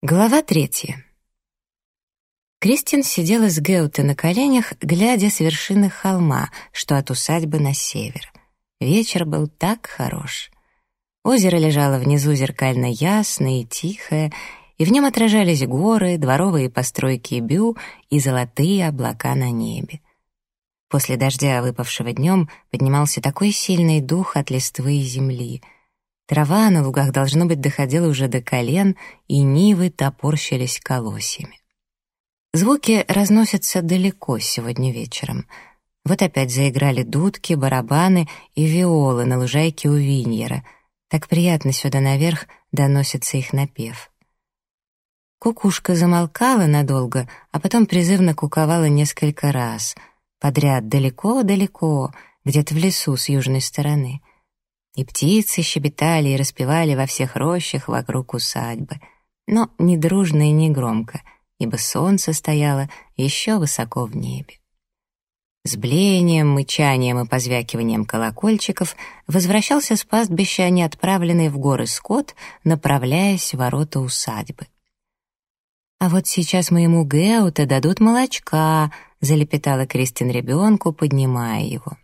Глава третья. Кристин сидела с Геуте на коленях, глядя с вершины холма, что от усадьбы на север. Вечер был так хорош. Озеро лежало внизу зеркально ясное и тихое, и в нем отражались горы, дворовые постройки Бю и золотые облака на небе. После дождя, выпавшего днем, поднимался такой сильный дух от листвы и земли — Трава на лугах, должно быть, доходила уже до колен, и нивы топорщились колосьями. Звуки разносятся далеко сегодня вечером. Вот опять заиграли дудки, барабаны и виолы на лужайке у Виньера. Так приятно сюда наверх доносится их напев. Кукушка замолкала надолго, а потом призывно куковала несколько раз. Подряд далеко-далеко, где-то в лесу с южной стороны — и птицы щебетали и распевали во всех рощах вокруг усадьбы, но не дружно и не громко, ибо солнце стояло еще высоко в небе. С блеянием, мычанием и позвякиванием колокольчиков возвращался с пастбища неотправленный в горы скот, направляясь в ворота усадьбы. «А вот сейчас моему Геуте дадут молочка», — залепетала Кристин ребенку, поднимая его.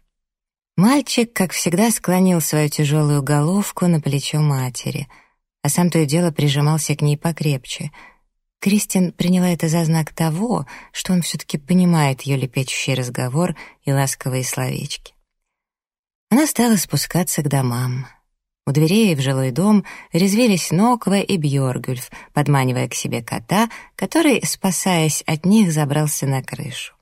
Мальчик, как всегда, склонил свою тяжелую головку на плечо матери, а сам то и дело прижимался к ней покрепче. Кристин приняла это за знак того, что он все-таки понимает ее лепечущий разговор и ласковые словечки. Она стала спускаться к домам. У дверей в жилой дом резвились Ноква и Бьоргюльф, подманивая к себе кота, который, спасаясь от них, забрался на крышу.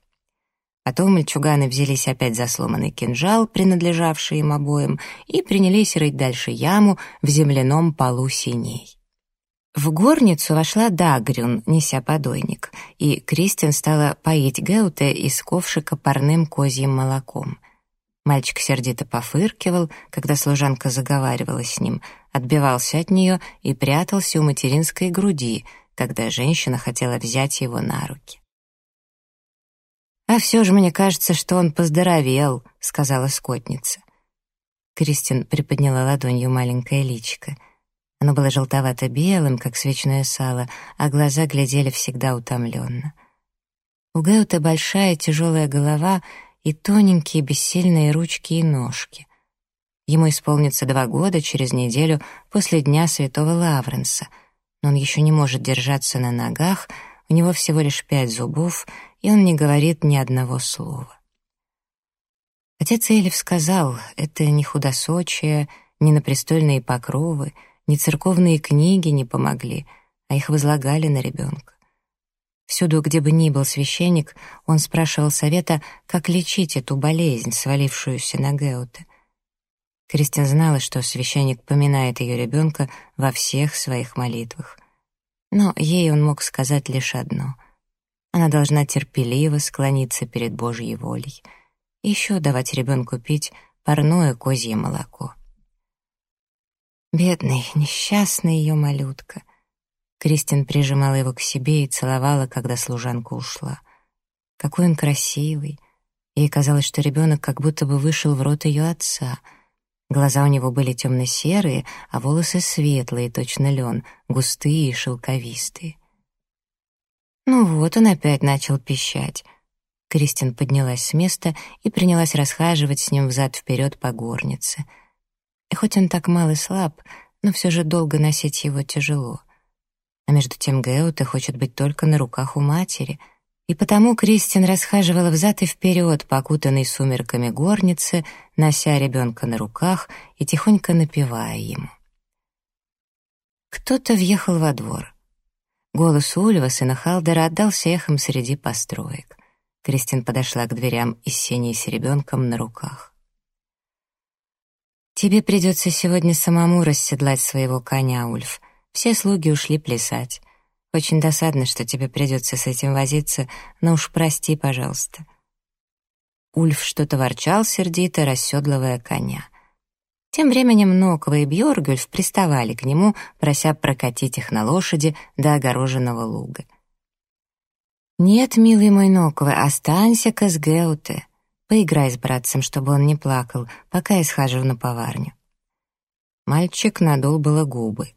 Потом мальчуганы взялись опять за сломанный кинжал, принадлежавший им обоим, и принялись рыть дальше яму в земляном полу синей. В горницу вошла Дагрюн, неся подойник, и Кристин стала поить Геуте из ковшика парным козьим молоком. Мальчик сердито пофыркивал, когда служанка заговаривала с ним, отбивался от нее и прятался у материнской груди, когда женщина хотела взять его на руки. «А все же мне кажется, что он поздоровел», — сказала скотница. Кристин приподняла ладонью маленькое личико. Оно было желтовато-белым, как свечное сало, а глаза глядели всегда утомленно. У Геута большая тяжелая голова и тоненькие бессильные ручки и ножки. Ему исполнится два года через неделю после Дня Святого Лавренса, но он еще не может держаться на ногах, у него всего лишь пять зубов — и он не говорит ни одного слова. Отец Эльф сказал, это не худосочие, ни на престольные покровы, ни церковные книги не помогли, а их возлагали на ребенка. Всюду, где бы ни был священник, он спрашивал совета, как лечить эту болезнь, свалившуюся на Геута. Кристин знала, что священник поминает ее ребенка во всех своих молитвах. Но ей он мог сказать лишь одно — она должна терпеливо склониться перед Божьей волей. И еще давать ребенку пить парное козье молоко. Бедный, несчастный ее малютка. Кристин прижимала его к себе и целовала, когда служанка ушла. Какой он красивый. Ей казалось, что ребенок как будто бы вышел в рот ее отца. Глаза у него были темно-серые, а волосы светлые, точно лен, густые и шелковистые. Ну вот, он опять начал пищать. Кристин поднялась с места и принялась расхаживать с ним взад-вперед по горнице. И хоть он так мал и слаб, но все же долго носить его тяжело. А между тем Геута хочет быть только на руках у матери, и потому Кристин расхаживала взад и вперед по окутанной сумерками горнице, нося ребенка на руках и тихонько напевая ему. Кто-то въехал во двор. Голос Ульва, сына Халдера, отдался эхом среди построек. Кристин подошла к дверям из сени с ребенком на руках. «Тебе придется сегодня самому расседлать своего коня, Ульф. Все слуги ушли плясать. Очень досадно, что тебе придется с этим возиться, но уж прости, пожалуйста». Ульф что-то ворчал сердито, расседлывая коня. Тем временем Ноква и Бьоргюльф приставали к нему, прося прокатить их на лошади до огороженного луга. «Нет, милый мой Ноква, останься-ка с Геуте. Поиграй с братцем, чтобы он не плакал, пока я схожу на поварню». Мальчик надул было губы.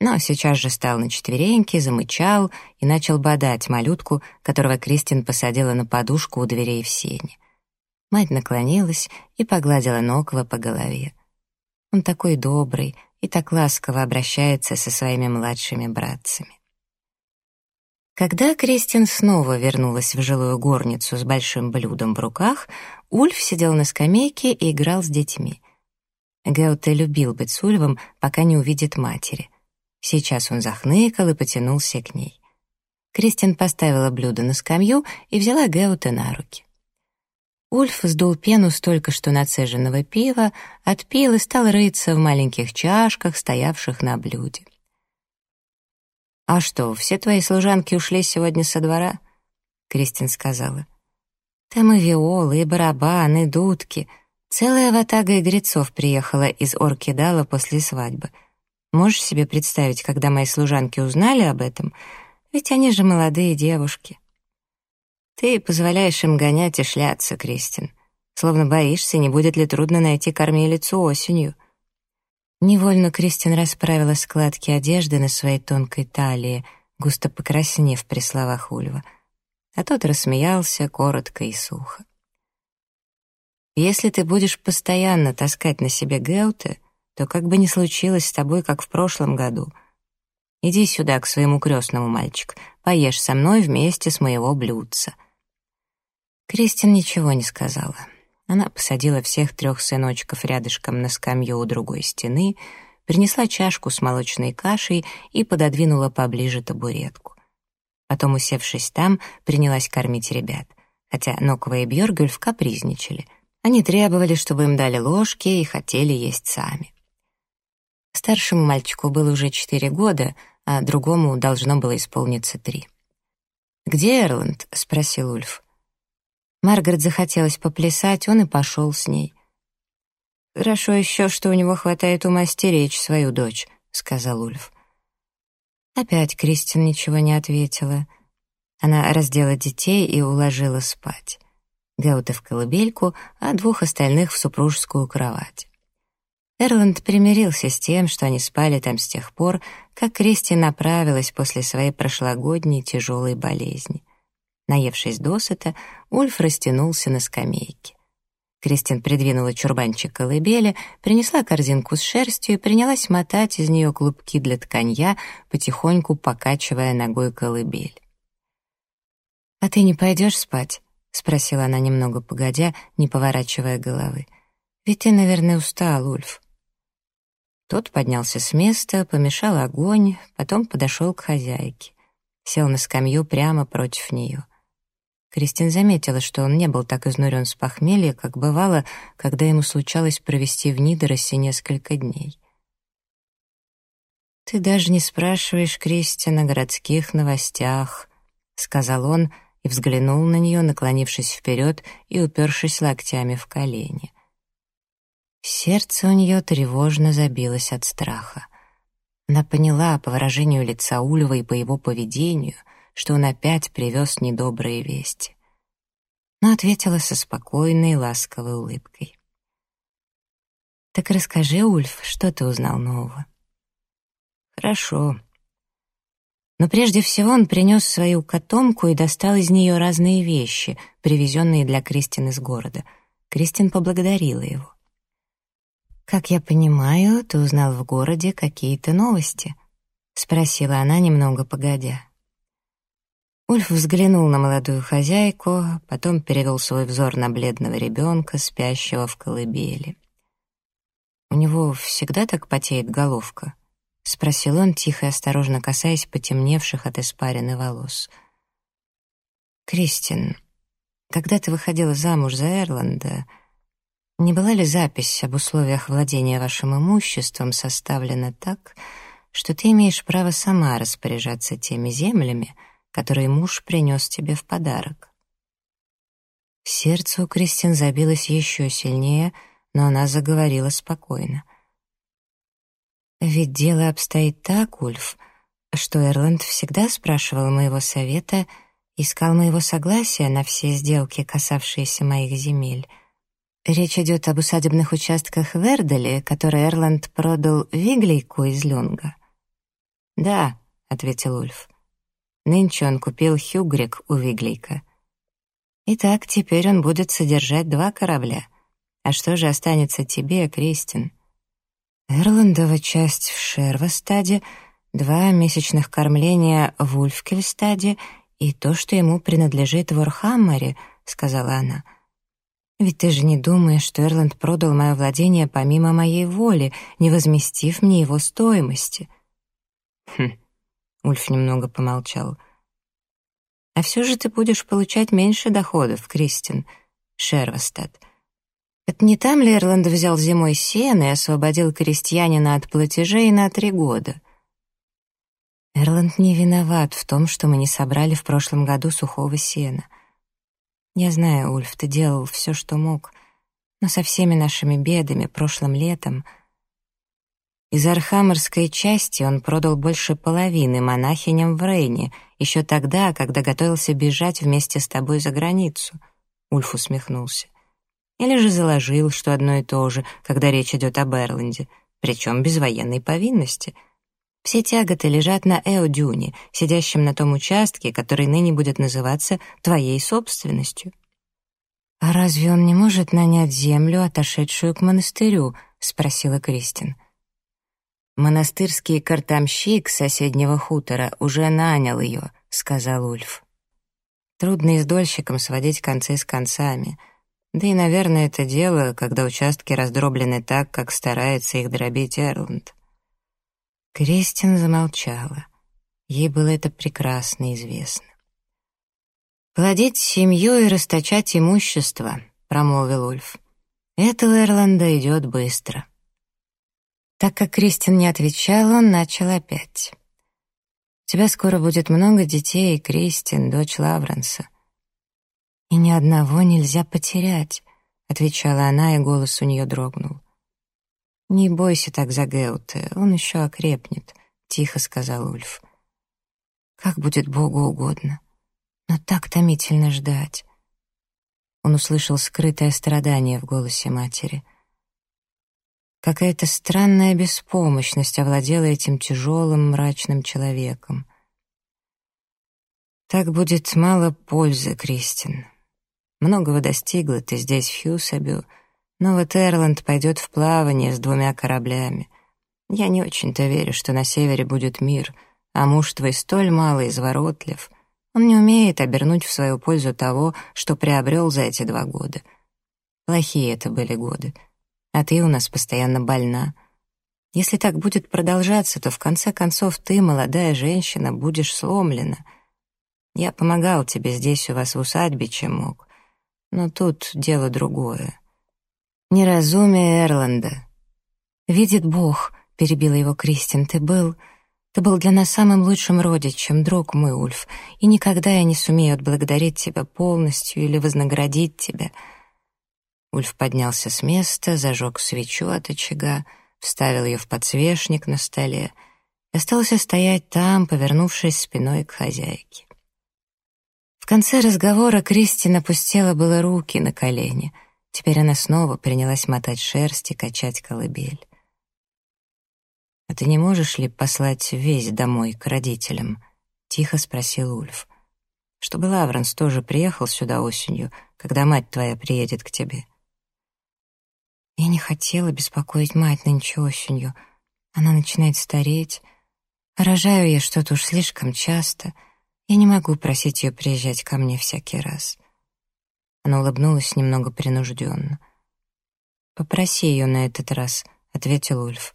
но сейчас же стал на четвереньки, замычал и начал бодать малютку, которого Кристин посадила на подушку у дверей в сене. Мать наклонилась и погладила Нокова по голове. Он такой добрый и так ласково обращается со своими младшими братцами. Когда Кристин снова вернулась в жилую горницу с большим блюдом в руках, Ульф сидел на скамейке и играл с детьми. Геуте любил быть с Ульвом, пока не увидит матери — Сейчас он захныкал и потянулся к ней. Кристин поставила блюдо на скамью и взяла Геута на руки. Ульф сдул пену столько что нацеженного пива, отпил и стал рыться в маленьких чашках, стоявших на блюде. «А что, все твои служанки ушли сегодня со двора?» Кристин сказала. «Там и виолы, и барабаны, и дудки. Целая ватага игрецов приехала из Оркидала после свадьбы». Можешь себе представить, когда мои служанки узнали об этом? Ведь они же молодые девушки. Ты позволяешь им гонять и шляться, Кристин. Словно боишься, не будет ли трудно найти кормилицу осенью. Невольно Кристин расправила складки одежды на своей тонкой талии, густо покраснев при словах Ульва. А тот рассмеялся коротко и сухо. «Если ты будешь постоянно таскать на себе Геуте, то как бы ни случилось с тобой, как в прошлом году. Иди сюда к своему крестному, мальчик, поешь со мной вместе с моего блюдца». Кристин ничего не сказала. Она посадила всех трех сыночков рядышком на скамью у другой стены, принесла чашку с молочной кашей и пододвинула поближе табуретку. Потом, усевшись там, принялась кормить ребят, хотя Нокова и Бьоргюльф капризничали. Они требовали, чтобы им дали ложки и хотели есть сами. Старшему мальчику было уже четыре года, а другому должно было исполниться три. «Где Эрланд?» — спросил Ульф. Маргарет захотелось поплясать, он и пошел с ней. «Хорошо еще, что у него хватает ума стеречь свою дочь», — сказал Ульф. Опять Кристин ничего не ответила. Она раздела детей и уложила спать. Гаута в колыбельку, а двух остальных в супружескую кровать. Эрланд примирился с тем, что они спали там с тех пор, как Кристи направилась после своей прошлогодней тяжелой болезни. Наевшись досыта, Ульф растянулся на скамейке. Кристин придвинула чурбанчик колыбели, принесла корзинку с шерстью и принялась мотать из нее клубки для тканья, потихоньку покачивая ногой колыбель. «А ты не пойдешь спать?» — спросила она немного погодя, не поворачивая головы. «Ведь ты, наверное, устал, Ульф». Тот поднялся с места, помешал огонь, потом подошел к хозяйке. Сел на скамью прямо против нее. Кристин заметила, что он не был так изнурен с похмелья, как бывало, когда ему случалось провести в Нидоросе несколько дней. «Ты даже не спрашиваешь Кристин о городских новостях», — сказал он и взглянул на нее, наклонившись вперед и упершись локтями в колени. Сердце у нее тревожно забилось от страха. Она поняла по выражению лица Ульва и по его поведению, что он опять привез недобрые вести. Но ответила со спокойной, ласковой улыбкой. «Так расскажи, Ульф, что ты узнал нового?» «Хорошо». Но прежде всего он принес свою котомку и достал из нее разные вещи, привезенные для Кристин из города. Кристин поблагодарила его. «Как я понимаю, ты узнал в городе какие-то новости?» — спросила она немного погодя. Ульф взглянул на молодую хозяйку, потом перевел свой взор на бледного ребенка, спящего в колыбели. «У него всегда так потеет головка?» — спросил он, тихо и осторожно касаясь потемневших от испарины волос. «Кристин, когда ты выходила замуж за Эрланда, не была ли запись об условиях владения вашим имуществом составлена так, что ты имеешь право сама распоряжаться теми землями, которые муж принес тебе в подарок? Сердце у Кристин забилось еще сильнее, но она заговорила спокойно. «Ведь дело обстоит так, Ульф, что Эрланд всегда спрашивал моего совета, искал моего согласия на все сделки, касавшиеся моих земель». Речь идет об усадебных участках в Эрделе, которые Эрланд продал Виглейку из Люнга. «Да», — ответил Ульф. Нынче он купил Хюгрик у Виглейка. Итак, теперь он будет содержать два корабля. А что же останется тебе, Кристин? Эрландова часть в Шервостаде, два месячных кормления в Ульфкельстаде и то, что ему принадлежит в Орхаммере, сказала она. Ведь ты же не думаешь, что Эрланд продал мое владение помимо моей воли, не возместив мне его стоимости? Хм, Ульф немного помолчал. «А все же ты будешь получать меньше доходов, Кристин, Шервостад. Это не там ли Эрланд взял зимой сено и освободил крестьянина от платежей на три года?» Эрланд не виноват в том, что мы не собрали в прошлом году сухого сена. Я знаю, Ульф, ты делал все, что мог, но со всеми нашими бедами прошлым летом — из Архамерской части он продал больше половины монахиням в Рейне, еще тогда, когда готовился бежать вместе с тобой за границу. Ульф усмехнулся. Или же заложил, что одно и то же, когда речь идет об Эрланде, причем без военной повинности. Все тяготы лежат на Эодюне, сидящем на том участке, который ныне будет называться твоей собственностью. «А разве он не может нанять землю, отошедшую к монастырю?» — спросила Кристин. — «Монастырский картамщик соседнего хутора уже нанял ее», — сказал Ульф. «Трудно издольщикам сводить концы с концами. Да и, наверное, это дело, когда участки раздроблены так, как старается их дробить Эрланд». Кристин замолчала. Ей было это прекрасно известно. «Плодить семью и расточать имущество», — промолвил Ульф. «Это у Эрланда идет быстро». Так как Кристин не отвечал, он начал опять. «У тебя скоро будет много детей, Кристин, дочь Лавренса». «И ни одного нельзя потерять», — отвечала она, и голос у нее дрогнул. «Не бойся так за Геуте, он еще окрепнет», — тихо сказал Ульф. «Как будет Богу угодно, но так томительно ждать». Он услышал скрытое страдание в голосе матери — Какая-то странная беспомощность овладела этим тяжелым, мрачным человеком. Так будет мало пользы, Кристин. Многого достигла ты здесь, в Хьюсабю, но вот Эрланд пойдет в плавание с двумя кораблями. Я не очень-то верю, что на севере будет мир, а муж твой столь мало изворотлив. Он не умеет обернуть в свою пользу того, что приобрел за эти два года. Плохие это были годы — а ты у нас постоянно больна. Если так будет продолжаться, то в конце концов ты, молодая женщина, будешь сломлена. Я помогал тебе здесь у вас в усадьбе, чем мог. Но тут дело другое. Неразумие Эрланда. «Видит Бог», — перебила его Кристин, — «ты был...» Ты был для нас самым лучшим родичем, друг мой, Ульф, и никогда я не сумею отблагодарить тебя полностью или вознаградить тебя. Ульф поднялся с места, зажег свечу от очага, вставил ее в подсвечник на столе и остался стоять там, повернувшись спиной к хозяйке. В конце разговора Кристина опустила было руки на колени. Теперь она снова принялась мотать шерсть и качать колыбель. «А ты не можешь ли послать весь домой к родителям?» — тихо спросил Ульф. «Чтобы Лавренс тоже приехал сюда осенью, когда мать твоя приедет к тебе». Я не хотела беспокоить мать нынче осенью. Она начинает стареть. Рожаю я что-то уж слишком часто. Я не могу просить ее приезжать ко мне всякий раз. Она улыбнулась немного принужденно. «Попроси ее на этот раз», — ответил Ульф.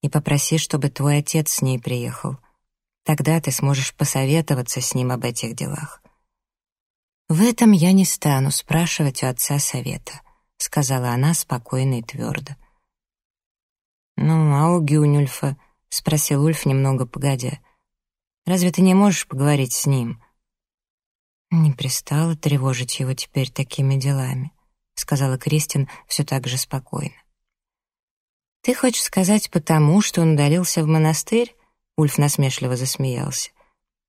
«И попроси, чтобы твой отец с ней приехал. Тогда ты сможешь посоветоваться с ним об этих делах». В этом я не стану спрашивать у отца совета. — сказала она спокойно и твердо. «Ну, а у Гюнюльфа?» — спросил Ульф немного погодя. «Разве ты не можешь поговорить с ним?» «Не пристала тревожить его теперь такими делами», — сказала Кристин все так же спокойно. «Ты хочешь сказать потому, что он удалился в монастырь?» Ульф насмешливо засмеялся.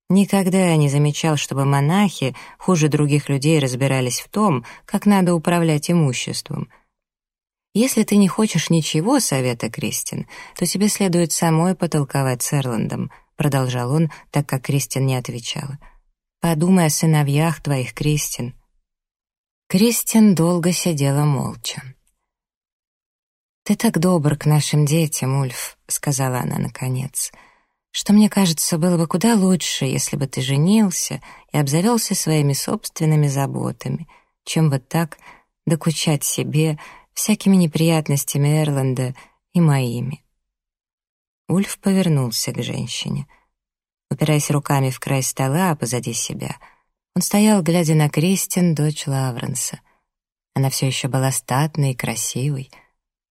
Никогда я не замечал, чтобы монахи хуже других людей разбирались в том, как надо управлять имуществом. Если ты не хочешь ничего совета, Кристин, то тебе следует самой потолковать с Эрландом, продолжал он, так как Кристин не отвечала. «Подумай о сыновьях твоих, Кристин». Кристин долго сидела молча. «Ты так добр к нашим детям, Ульф», — сказала она наконец, «что, мне кажется, было бы куда лучше, если бы ты женился и обзавелся своими собственными заботами, чем вот так докучать себе всякими неприятностями Эрланда и моими». Ульф повернулся к женщине. Упираясь руками в край стола, позади себя, он стоял, глядя на Кристин, дочь Лавренса. Она все еще была статной и красивой.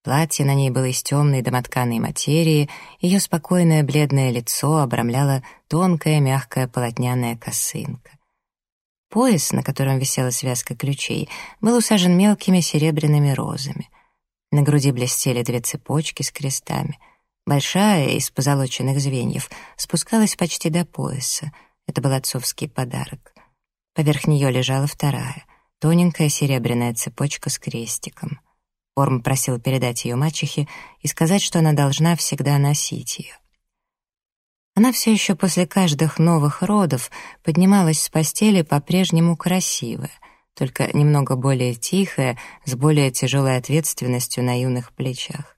Платье на ней было из темной домотканой материи, ее спокойное бледное лицо обрамляла тонкая мягкая полотняная косынка. Пояс, на котором висела связка ключей, был усажен мелкими серебряными розами. На груди блестели две цепочки с крестами — Большая, из позолоченных звеньев, спускалась почти до пояса. Это был отцовский подарок. Поверх нее лежала вторая, тоненькая серебряная цепочка с крестиком. Орм просил передать ее мачехе и сказать, что она должна всегда носить ее. Она все еще после каждых новых родов поднималась с постели по-прежнему красивая, только немного более тихая, с более тяжелой ответственностью на юных плечах.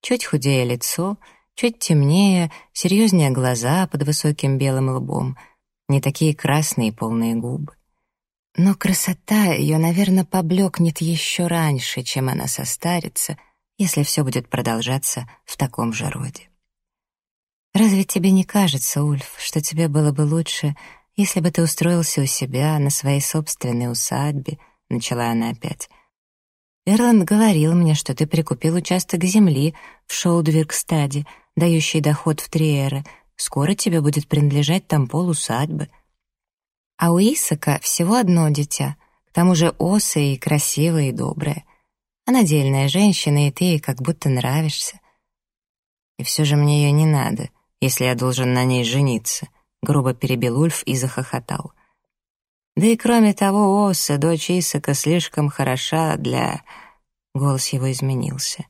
Чуть худее лицо, чуть темнее, серьезнее глаза под высоким белым лбом, не такие красные полные губы. Но красота ее, наверное, поблекнет еще раньше, чем она состарится, если все будет продолжаться в таком же роде. Разве тебе не кажется, Ульф, что тебе было бы лучше, если бы ты устроился у себя на своей собственной усадьбе, начала она опять, Эрланд говорил мне, что ты прикупил участок земли в Шоудвиркстаде, дающий доход в три эры. Скоро тебе будет принадлежать там полусадьбы. А у Исака всего одно дитя, к тому же осая и красивая и добрая. Она дельная женщина, и ты ей как будто нравишься. И все же мне ее не надо, если я должен на ней жениться, грубо перебил Ульф и захохотал. Да и кроме того, Оса, дочь Исака, слишком хороша для... Голос его изменился.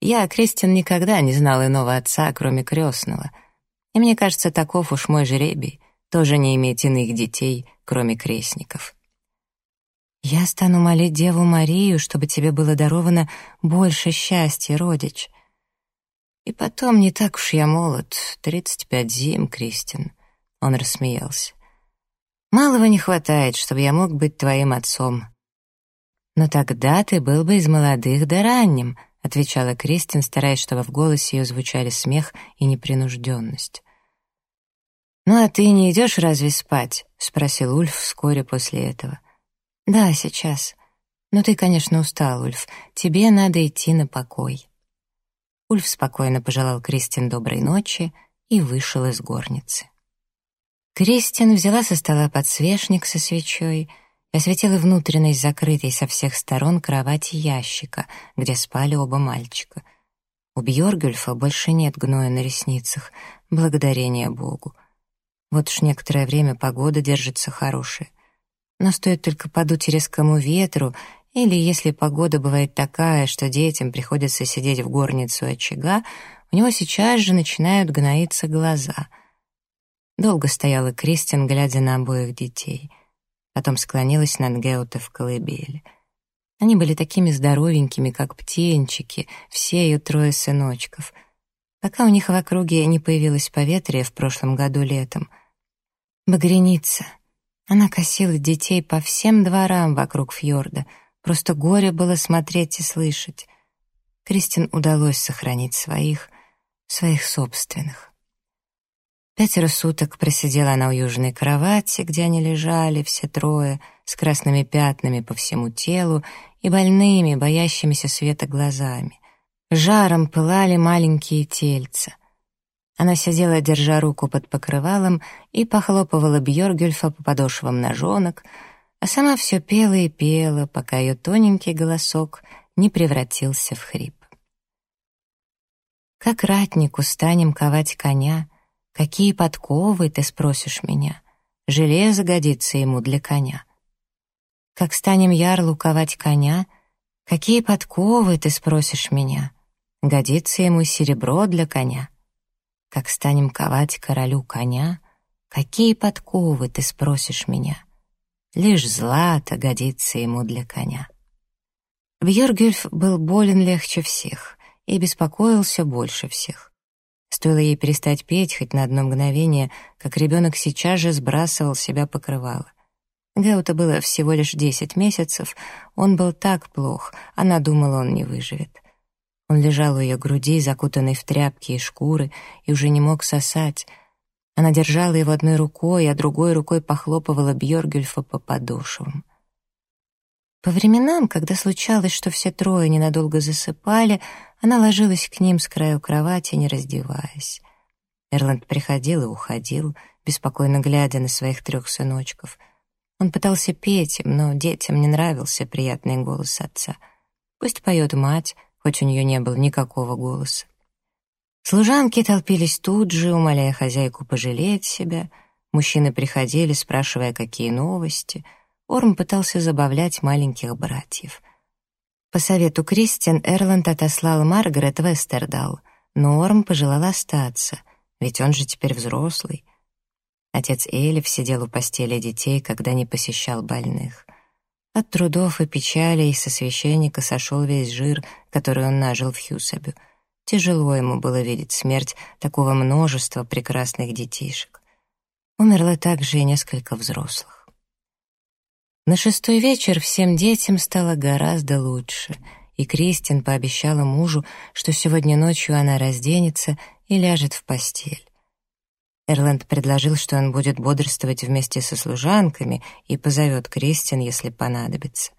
Я, Кристин, никогда не знал иного отца, кроме крестного. И мне кажется, таков уж мой жребий, тоже не иметь иных детей, кроме крестников. Я стану молить Деву Марию, чтобы тебе было даровано больше счастья, родич. И потом, не так уж я молод, тридцать пять зим, Кристин. Он рассмеялся. Малого не хватает, чтобы я мог быть твоим отцом. Но тогда ты был бы из молодых до ранним, отвечала Кристин, стараясь, чтобы в голосе ее звучали смех и непринужденность. «Ну а ты не идешь разве спать?» — спросил Ульф вскоре после этого. «Да, сейчас. Но ты, конечно, устал, Ульф. Тебе надо идти на покой». Ульф спокойно пожелал Кристин доброй ночи и вышел из горницы. Кристин взяла со стола подсвечник со свечой и осветила внутренность закрытой со всех сторон кровати ящика, где спали оба мальчика. У Бьоргюльфа больше нет гноя на ресницах, благодарение Богу. Вот уж некоторое время погода держится хорошая. Но стоит только подуть резкому ветру, или если погода бывает такая, что детям приходится сидеть в горницу очага, у него сейчас же начинают гноиться глаза — Долго стояла Кристин, глядя на обоих детей. Потом склонилась над Геута в колыбели. Они были такими здоровенькими, как птенчики, все ее трое сыночков. Пока у них в округе не появилось поветрие в прошлом году летом. Багреница. Она косила детей по всем дворам вокруг фьорда. Просто горе было смотреть и слышать. Кристин удалось сохранить своих, своих собственных. Пятеро суток просидела она у южной кровати, где они лежали, все трое, с красными пятнами по всему телу и больными, боящимися света глазами. Жаром пылали маленькие тельца. Она сидела, держа руку под покрывалом, и похлопывала Бьоргюльфа по подошвам ножонок, а сама все пела и пела, пока ее тоненький голосок не превратился в хрип. «Как ратнику станем ковать коня», Какие подковы, ты спросишь меня? Железо годится ему для коня. Как станем ярлу ковать коня? Какие подковы, ты спросишь меня? Годится ему серебро для коня. как станем ковать королю коня, какие подковы ты спросишь меня? Лишь злато годится ему для коня. Бьоргюльф был болен легче всех и беспокоился больше всех. Стоило ей перестать петь хоть на одно мгновение, как ребенок сейчас же сбрасывал себя покрывало. Гаута было всего лишь десять месяцев, он был так плох, она думала, он не выживет. Он лежал у ее груди, закутанный в тряпки и шкуры, и уже не мог сосать. Она держала его одной рукой, а другой рукой похлопывала Бьоргюльфа по подошвам. По временам, когда случалось, что все трое ненадолго засыпали, она ложилась к ним с краю кровати, не раздеваясь. Эрланд приходил и уходил, беспокойно глядя на своих трех сыночков. Он пытался петь им, но детям не нравился приятный голос отца. Пусть поет мать, хоть у нее не было никакого голоса. Служанки толпились тут же, умоляя хозяйку пожалеть себя. Мужчины приходили, спрашивая, какие новости. Орм пытался забавлять маленьких братьев — по совету Кристин Эрланд отослал Маргарет в Эстердал, но Орм пожелал остаться, ведь он же теперь взрослый. Отец Элиф сидел у постели детей, когда не посещал больных. От трудов и печалей со священника сошел весь жир, который он нажил в Хьюсабю. Тяжело ему было видеть смерть такого множества прекрасных детишек. Умерло также и несколько взрослых. На шестой вечер всем детям стало гораздо лучше, и Кристин пообещала мужу, что сегодня ночью она разденется и ляжет в постель. Эрланд предложил, что он будет бодрствовать вместе со служанками и позовет Кристин, если понадобится.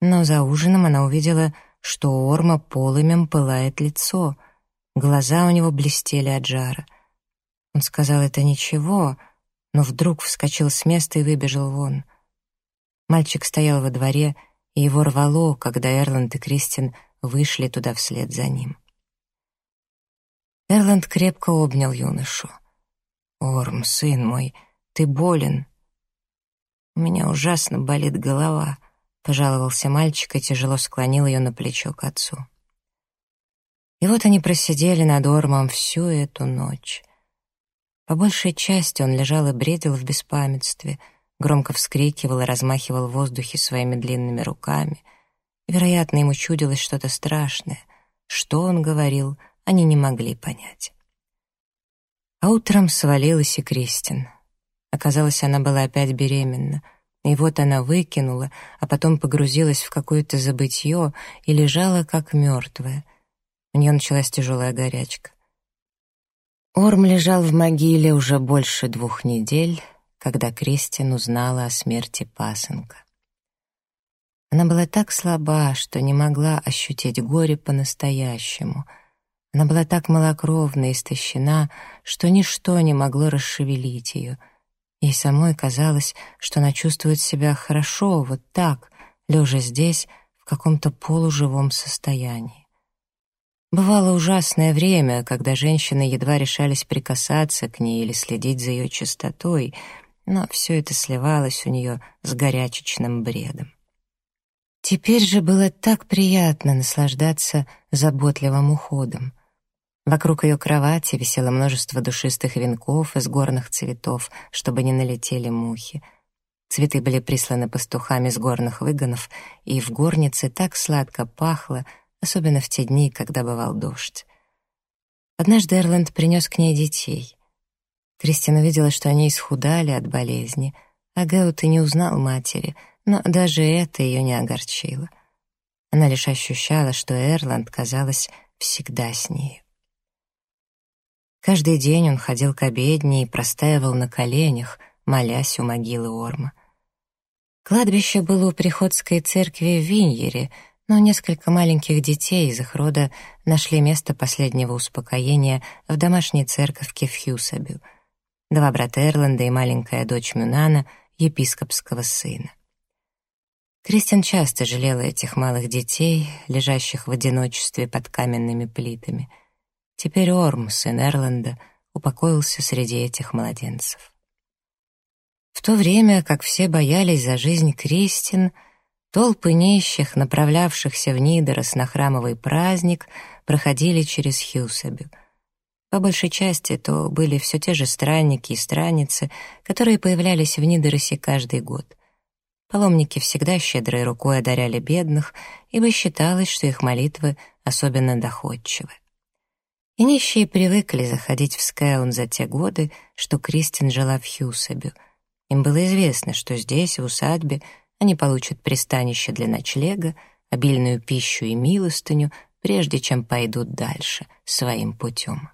Но за ужином она увидела, что у Орма полымем пылает лицо, глаза у него блестели от жара. Он сказал это ничего, но вдруг вскочил с места и выбежал вон — Мальчик стоял во дворе, и его рвало, когда Эрланд и Кристин вышли туда вслед за ним. Эрланд крепко обнял юношу. «Орм, сын мой, ты болен?» «У меня ужасно болит голова», — пожаловался мальчик и тяжело склонил ее на плечо к отцу. И вот они просидели над Ормом всю эту ночь. По большей части он лежал и бредил в беспамятстве — громко вскрикивал и размахивал в воздухе своими длинными руками. Вероятно, ему чудилось что-то страшное. Что он говорил, они не могли понять. А утром свалилась и Кристин. Оказалось, она была опять беременна. И вот она выкинула, а потом погрузилась в какое-то забытье и лежала как мертвая. У нее началась тяжелая горячка. Орм лежал в могиле уже больше двух недель, когда Кристин узнала о смерти пасынка. Она была так слаба, что не могла ощутить горе по-настоящему. Она была так малокровна и истощена, что ничто не могло расшевелить ее. Ей самой казалось, что она чувствует себя хорошо, вот так, лежа здесь, в каком-то полуживом состоянии. Бывало ужасное время, когда женщины едва решались прикасаться к ней или следить за ее чистотой — но все это сливалось у нее с горячечным бредом. Теперь же было так приятно наслаждаться заботливым уходом. Вокруг ее кровати висело множество душистых венков из горных цветов, чтобы не налетели мухи. Цветы были присланы пастухами с горных выгонов, и в горнице так сладко пахло, особенно в те дни, когда бывал дождь. Однажды Эрленд принес к ней детей. Кристин увидела, что они исхудали от болезни, а Геут и не узнал матери, но даже это ее не огорчило. Она лишь ощущала, что Эрланд, казалось, всегда с ней. Каждый день он ходил к обедне и простаивал на коленях, молясь у могилы Орма. Кладбище было у приходской церкви в Виньере, но несколько маленьких детей из их рода нашли место последнего успокоения в домашней церковке в Хьюсабю — два брата Эрланда и маленькая дочь Мюнана, епископского сына. Кристин часто жалела этих малых детей, лежащих в одиночестве под каменными плитами. Теперь Орм, сын Эрланда, упокоился среди этих младенцев. В то время, как все боялись за жизнь Кристин, толпы нищих, направлявшихся в Нидерос на храмовый праздник, проходили через Хьюсабю — По большей части то были все те же странники и странницы, которые появлялись в Нидеросе каждый год. Паломники всегда щедрой рукой одаряли бедных, ибо считалось, что их молитвы особенно доходчивы. И нищие привыкли заходить в Скэун за те годы, что Кристин жила в Хьюсабю. Им было известно, что здесь, в усадьбе, они получат пристанище для ночлега, обильную пищу и милостыню, прежде чем пойдут дальше, своим путем.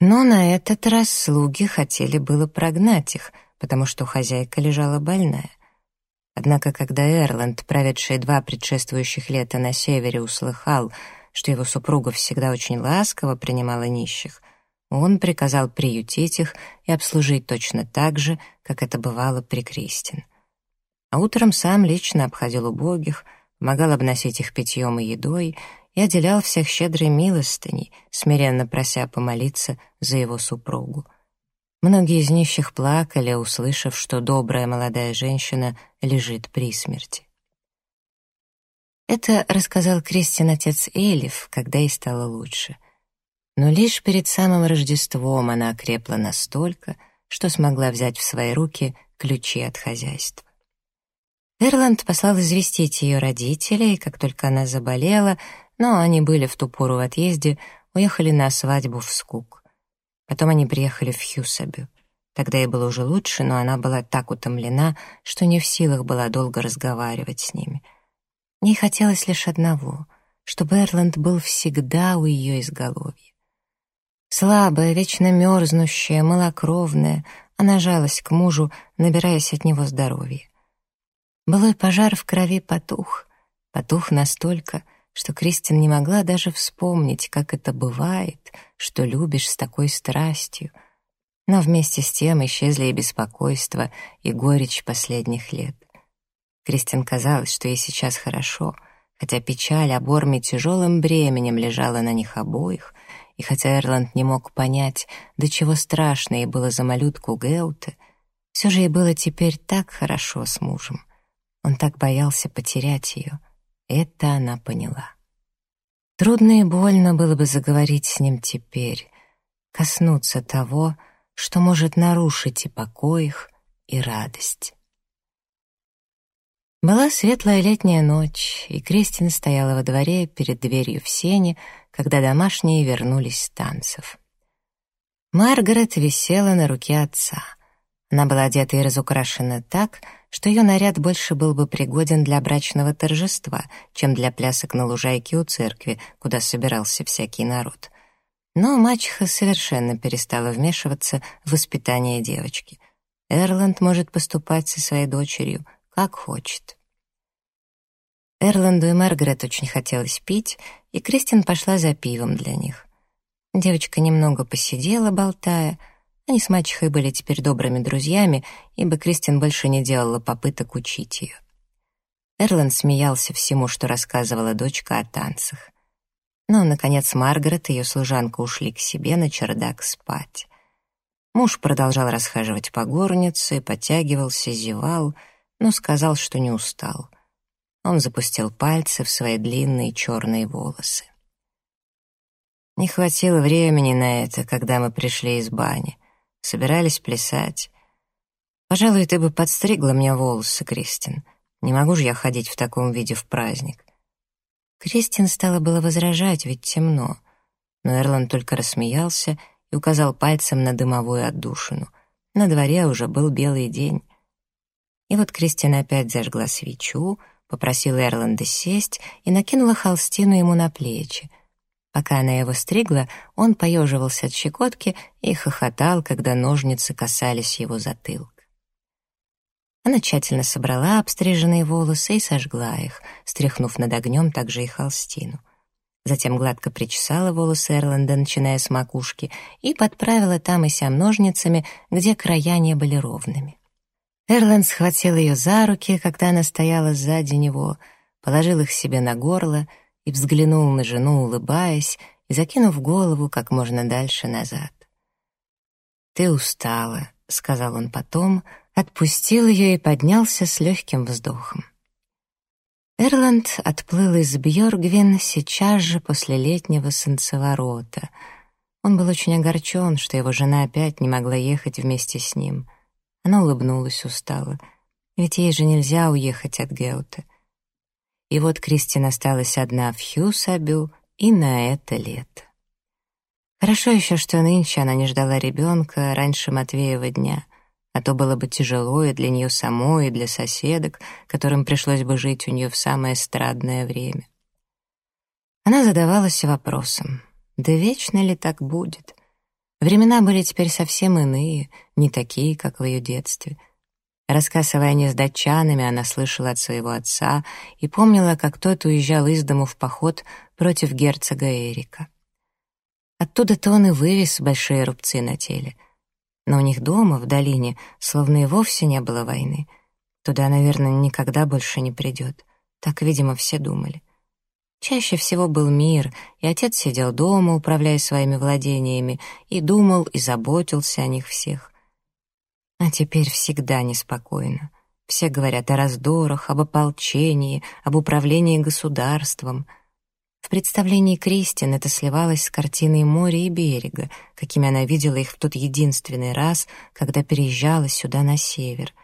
Но на этот раз слуги хотели было прогнать их, потому что хозяйка лежала больная. Однако, когда Эрланд, проведший два предшествующих лета на севере, услыхал, что его супруга всегда очень ласково принимала нищих, он приказал приютить их и обслужить точно так же, как это бывало при Кристин. А утром сам лично обходил убогих, помогал обносить их питьем и едой и отделял всех щедрой милостыней, смиренно прося помолиться за его супругу. Многие из нищих плакали, услышав, что добрая молодая женщина лежит при смерти. Это рассказал Кристин отец Элиф, когда ей стало лучше. Но лишь перед самым Рождеством она окрепла настолько, что смогла взять в свои руки ключи от хозяйства. Эрланд послал известить ее родителей, как только она заболела, но они были в ту пору в отъезде, уехали на свадьбу в Скук. Потом они приехали в Хьюсабю. Тогда ей было уже лучше, но она была так утомлена, что не в силах была долго разговаривать с ними. Ей хотелось лишь одного — чтобы Эрланд был всегда у ее изголовья. Слабая, вечно мерзнущая, малокровная, она жалась к мужу, набираясь от него здоровья. Былой пожар в крови потух, потух настолько — что Кристин не могла даже вспомнить, как это бывает, что любишь с такой страстью. Но вместе с тем исчезли и беспокойство, и горечь последних лет. Кристин казалось, что ей сейчас хорошо, хотя печаль о Борме тяжелым бременем лежала на них обоих, и хотя Эрланд не мог понять, до чего страшно ей было за малютку Геуте, все же ей было теперь так хорошо с мужем. Он так боялся потерять ее — это она поняла. Трудно и больно было бы заговорить с ним теперь, коснуться того, что может нарушить и покой их, и радость. Была светлая летняя ночь, и Кристин стояла во дворе перед дверью в сене, когда домашние вернулись с танцев. Маргарет висела на руке отца. Она была одета и разукрашена так, что ее наряд больше был бы пригоден для брачного торжества, чем для плясок на лужайке у церкви, куда собирался всякий народ. Но мачеха совершенно перестала вмешиваться в воспитание девочки. Эрланд может поступать со своей дочерью, как хочет. Эрланду и Маргарет очень хотелось пить, и Кристин пошла за пивом для них. Девочка немного посидела, болтая, они с мачехой были теперь добрыми друзьями, ибо Кристин больше не делала попыток учить ее. Эрланд смеялся всему, что рассказывала дочка о танцах. Но, наконец, Маргарет и ее служанка ушли к себе на чердак спать. Муж продолжал расхаживать по горнице, подтягивался, зевал, но сказал, что не устал. Он запустил пальцы в свои длинные черные волосы. Не хватило времени на это, когда мы пришли из бани собирались плясать. Пожалуй, ты бы подстригла мне волосы, Кристин. Не могу же я ходить в таком виде в праздник. Кристин стала было возражать, ведь темно. Но Эрланд только рассмеялся и указал пальцем на дымовую отдушину. На дворе уже был белый день. И вот Кристин опять зажгла свечу, попросила Эрланда сесть и накинула холстину ему на плечи — Пока она его стригла, он поеживался от щекотки и хохотал, когда ножницы касались его затылка. Она тщательно собрала обстриженные волосы и сожгла их, стряхнув над огнем также и холстину. Затем гладко причесала волосы Эрланда, начиная с макушки, и подправила там и сям ножницами, где края не были ровными. Эрланд схватил ее за руки, когда она стояла сзади него, положил их себе на горло — и взглянул на жену, улыбаясь и закинув голову как можно дальше назад. «Ты устала», — сказал он потом, отпустил ее и поднялся с легким вздохом. Эрланд отплыл из Бьоргвин сейчас же после летнего солнцеворота. Он был очень огорчен, что его жена опять не могла ехать вместе с ним. Она улыбнулась устало, ведь ей же нельзя уехать от Геута. И вот Кристин осталась одна в Хьюсабю и на это лето. Хорошо еще, что нынче она не ждала ребенка раньше Матвеева дня, а то было бы тяжело и для нее самой, и для соседок, которым пришлось бы жить у нее в самое страдное время. Она задавалась вопросом, да вечно ли так будет? Времена были теперь совсем иные, не такие, как в ее детстве. Рассказ о войне с датчанами она слышала от своего отца и помнила, как тот уезжал из дому в поход против герцога Эрика. Оттуда-то он и вывез большие рубцы на теле. Но у них дома, в долине, словно и вовсе не было войны. Туда, наверное, никогда больше не придет. Так, видимо, все думали. Чаще всего был мир, и отец сидел дома, управляя своими владениями, и думал, и заботился о них всех. А теперь всегда неспокойно. Все говорят о раздорах, об ополчении, об управлении государством — в представлении Кристин это сливалось с картиной моря и берега, какими она видела их в тот единственный раз, когда переезжала сюда на север.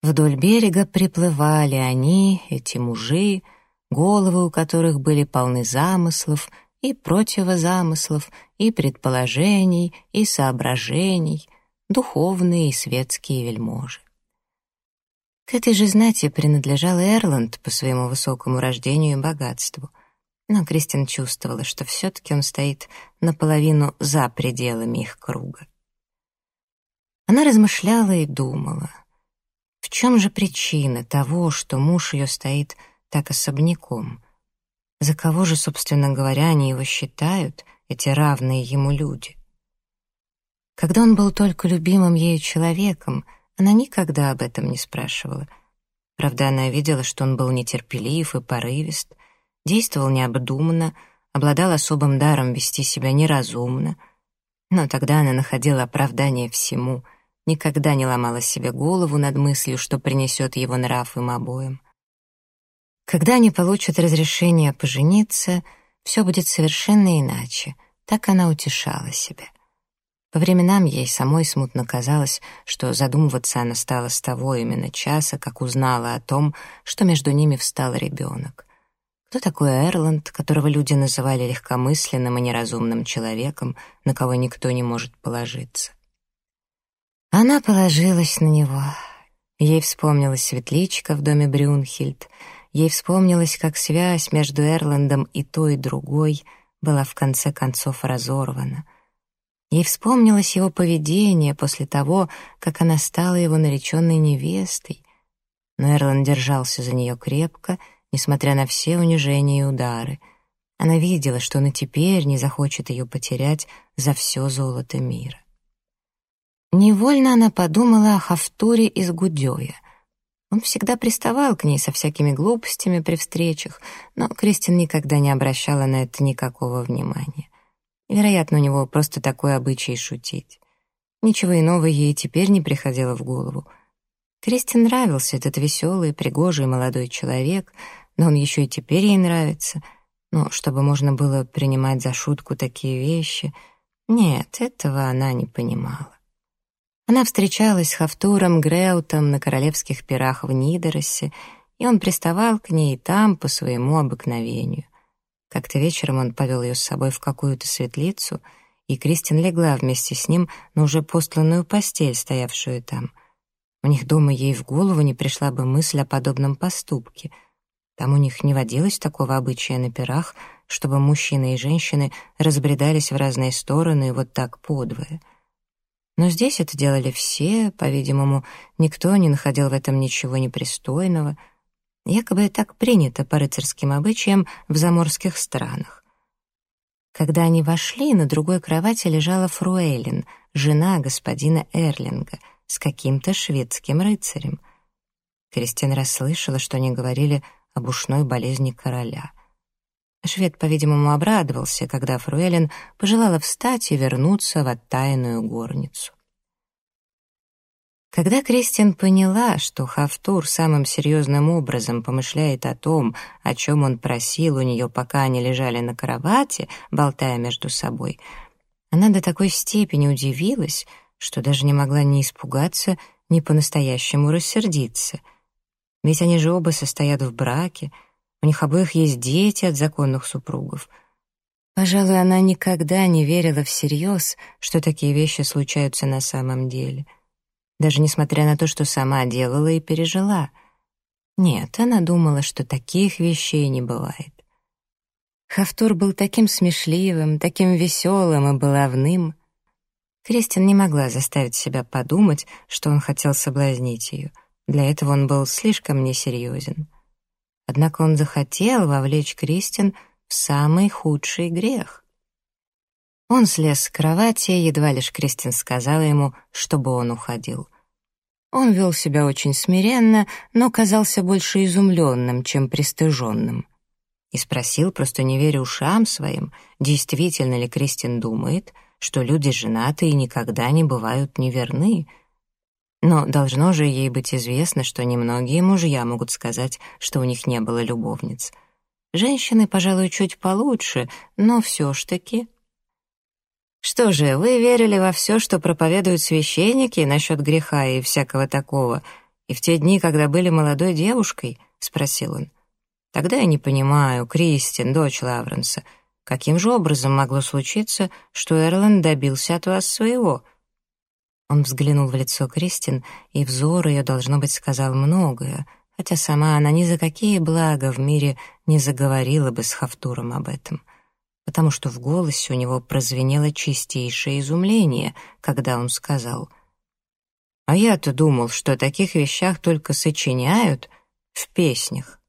Вдоль берега приплывали они, эти мужи, головы у которых были полны замыслов и противозамыслов, и предположений, и соображений, духовные и светские вельможи. К этой же знати принадлежал Эрланд по своему высокому рождению и богатству. Но Кристин чувствовала, что все-таки он стоит наполовину за пределами их круга. Она размышляла и думала, в чем же причина того, что муж ее стоит так особняком? За кого же, собственно говоря, они его считают, эти равные ему люди? Когда он был только любимым ею человеком, она никогда об этом не спрашивала. Правда, она видела, что он был нетерпелив и порывист, действовал необдуманно, обладал особым даром вести себя неразумно. Но тогда она находила оправдание всему, никогда не ломала себе голову над мыслью, что принесет его нрав им обоим. Когда они получат разрешение пожениться, все будет совершенно иначе, так она утешала себя. По временам ей самой смутно казалось, что задумываться она стала с того именно часа, как узнала о том, что между ними встал ребенок. Кто такой Эрланд, которого люди называли легкомысленным и неразумным человеком, на кого никто не может положиться? Она положилась на него. Ей вспомнилась светличка в доме Брюнхильд. Ей вспомнилось, как связь между Эрландом и той, и другой была в конце концов разорвана. Ей вспомнилось его поведение после того, как она стала его нареченной невестой. Но Эрланд держался за нее крепко — несмотря на все унижения и удары. Она видела, что он и теперь не захочет ее потерять за все золото мира. Невольно она подумала о Хафтуре из Гудёя. Он всегда приставал к ней со всякими глупостями при встречах, но Кристин никогда не обращала на это никакого внимания. Вероятно, у него просто такой обычай шутить. Ничего иного ей теперь не приходило в голову — Кристин нравился этот веселый, пригожий молодой человек, но он еще и теперь ей нравится. Но чтобы можно было принимать за шутку такие вещи, нет, этого она не понимала. Она встречалась с Хафтуром Греутом на королевских пирах в Нидеросе, и он приставал к ней там по своему обыкновению. Как-то вечером он повел ее с собой в какую-то светлицу, и Кристин легла вместе с ним на уже постланную постель, стоявшую там — у них дома ей в голову не пришла бы мысль о подобном поступке. Там у них не водилось такого обычая на пирах, чтобы мужчины и женщины разбредались в разные стороны вот так подвое. Но здесь это делали все, по-видимому, никто не находил в этом ничего непристойного. Якобы так принято по рыцарским обычаям в заморских странах. Когда они вошли, на другой кровати лежала Фруэлин, жена господина Эрлинга — с каким-то шведским рыцарем. Кристин расслышала, что они говорили об ушной болезни короля. Швед, по-видимому, обрадовался, когда Фруэлен пожелала встать и вернуться в оттаянную горницу. Когда Кристин поняла, что Хафтур самым серьезным образом помышляет о том, о чем он просил у нее, пока они лежали на кровати, болтая между собой, она до такой степени удивилась, что даже не могла ни испугаться, ни по-настоящему рассердиться. Ведь они же оба состоят в браке, у них обоих есть дети от законных супругов. Пожалуй, она никогда не верила всерьез, что такие вещи случаются на самом деле — даже несмотря на то, что сама делала и пережила. Нет, она думала, что таких вещей не бывает. Хафтур был таким смешливым, таким веселым и баловным. Кристин не могла заставить себя подумать, что он хотел соблазнить ее. Для этого он был слишком несерьезен. Однако он захотел вовлечь Кристин в самый худший грех. Он слез с кровати, едва лишь Кристин сказала ему, чтобы он уходил. Он вел себя очень смиренно, но казался больше изумленным, чем пристыженным. И спросил, просто не веря ушам своим, действительно ли Кристин думает, что люди женатые никогда не бывают неверны. Но должно же ей быть известно, что немногие мужья могут сказать, что у них не было любовниц. Женщины, пожалуй, чуть получше, но все ж таки что же, вы верили во все, что проповедуют священники насчет греха и всякого такого, и в те дни, когда были молодой девушкой?» — спросил он. «Тогда я не понимаю, Кристин, дочь Лавренса, каким же образом могло случиться, что Эрланд добился от вас своего?» Он взглянул в лицо Кристин, и взор ее, должно быть, сказал многое, хотя сама она ни за какие блага в мире не заговорила бы с Хафтуром об этом потому что в голосе у него прозвенело чистейшее изумление, когда он сказал «А я-то думал, что о таких вещах только сочиняют в песнях».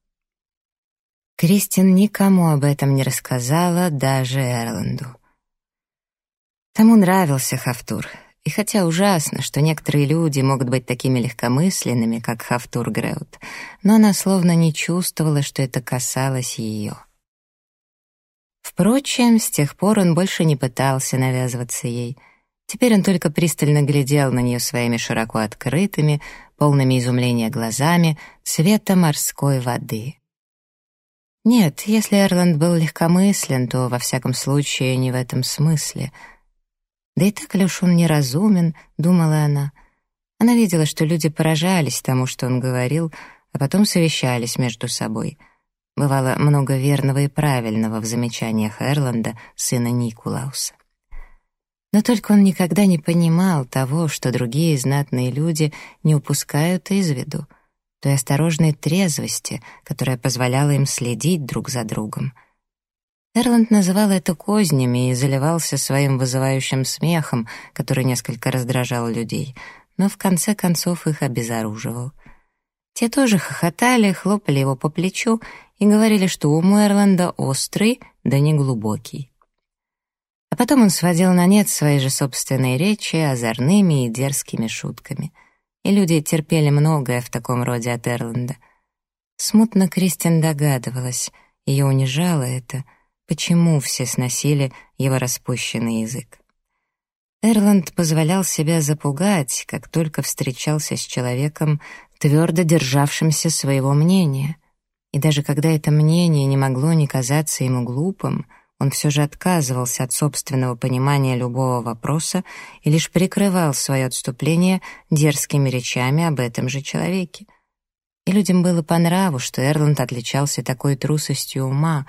Кристин никому об этом не рассказала, даже Эрланду. Тому нравился Хафтур, и хотя ужасно, что некоторые люди могут быть такими легкомысленными, как Хафтур Греут, но она словно не чувствовала, что это касалось ее. Впрочем, с тех пор он больше не пытался навязываться ей. Теперь он только пристально глядел на нее своими широко открытыми, полными изумления глазами цвета морской воды. Нет, если Эрланд был легкомыслен, то, во всяком случае, не в этом смысле. Да и так ли уж он неразумен, думала она. Она видела, что люди поражались тому, что он говорил, а потом совещались между собой — Бывало много верного и правильного в замечаниях Эрланда, сына Никулауса. Но только он никогда не понимал того, что другие знатные люди не упускают из виду, той осторожной трезвости, которая позволяла им следить друг за другом. Эрланд называл это кознями и заливался своим вызывающим смехом, который несколько раздражал людей, но в конце концов их обезоруживал. Те тоже хохотали, хлопали его по плечу и говорили, что ум Эрланда острый, да не глубокий. А потом он сводил на нет свои же собственные речи озорными и дерзкими шутками. И люди терпели многое в таком роде от Эрланда. Смутно Кристин догадывалась, ее унижало это, почему все сносили его распущенный язык. Эрланд позволял себя запугать, как только встречался с человеком, твердо державшимся своего мнения — и даже когда это мнение не могло не казаться ему глупым, он все же отказывался от собственного понимания любого вопроса и лишь прикрывал свое отступление дерзкими речами об этом же человеке. И людям было по нраву, что Эрланд отличался такой трусостью ума,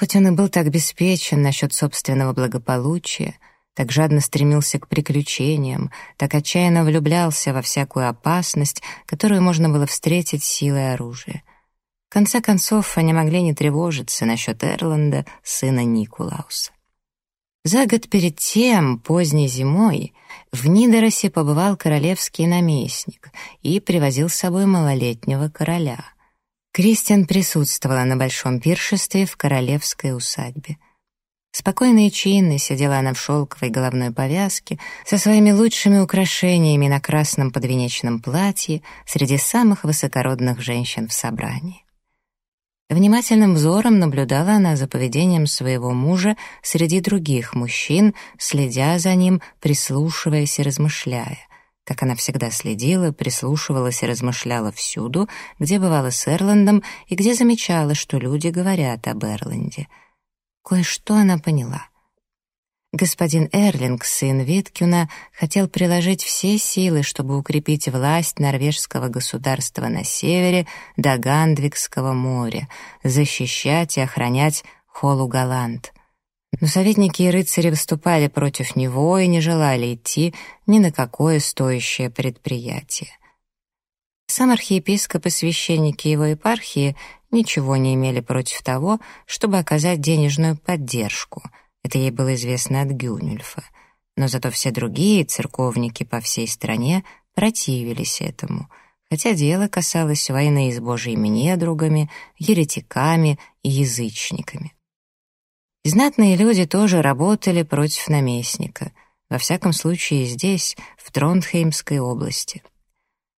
хоть он и был так беспечен насчет собственного благополучия, так жадно стремился к приключениям, так отчаянно влюблялся во всякую опасность, которую можно было встретить силой оружия. В конце концов, они могли не тревожиться насчет Эрланда, сына Никулауса. За год перед тем, поздней зимой, в Нидоросе побывал королевский наместник и привозил с собой малолетнего короля. Кристиан присутствовала на большом пиршестве в королевской усадьбе. Спокойно и чинно сидела она в шелковой головной повязке со своими лучшими украшениями на красном подвенечном платье среди самых высокородных женщин в собрании. Внимательным взором наблюдала она за поведением своего мужа среди других мужчин, следя за ним, прислушиваясь и размышляя, как она всегда следила, прислушивалась и размышляла всюду, где бывала с Эрландом и где замечала, что люди говорят об Эрланде. Кое-что она поняла. Господин Эрлинг, сын Виткюна, хотел приложить все силы, чтобы укрепить власть норвежского государства на севере до Гандвикского моря, защищать и охранять Холу-Галанд. Но советники и рыцари выступали против него и не желали идти ни на какое стоящее предприятие. Сам архиепископ и священники его епархии ничего не имели против того, чтобы оказать денежную поддержку — это ей было известно от Гюнюльфа. Но зато все другие церковники по всей стране противились этому, хотя дело касалось войны с божьими недругами, еретиками и язычниками. Знатные люди тоже работали против наместника, во всяком случае здесь, в Тронхеймской области.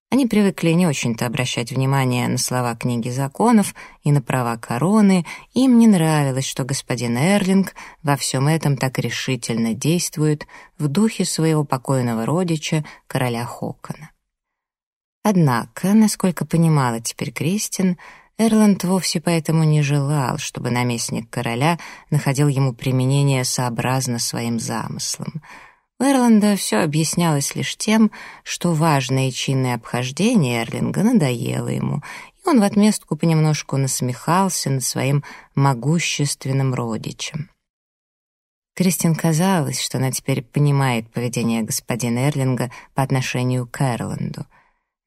Они привыкли не очень-то обращать внимание на слова книги законов и на права короны, им не нравилось, что господин Эрлинг во всем этом так решительно действует в духе своего покойного родича, короля Хокона. Однако, насколько понимала теперь Кристин, Эрланд вовсе поэтому не желал, чтобы наместник короля находил ему применение сообразно своим замыслам — у Эрланда все объяснялось лишь тем, что важное и чинное обхождение Эрлинга надоело ему, и он в отместку понемножку насмехался над своим могущественным родичем. Кристин казалось, что она теперь понимает поведение господина Эрлинга по отношению к Эрланду —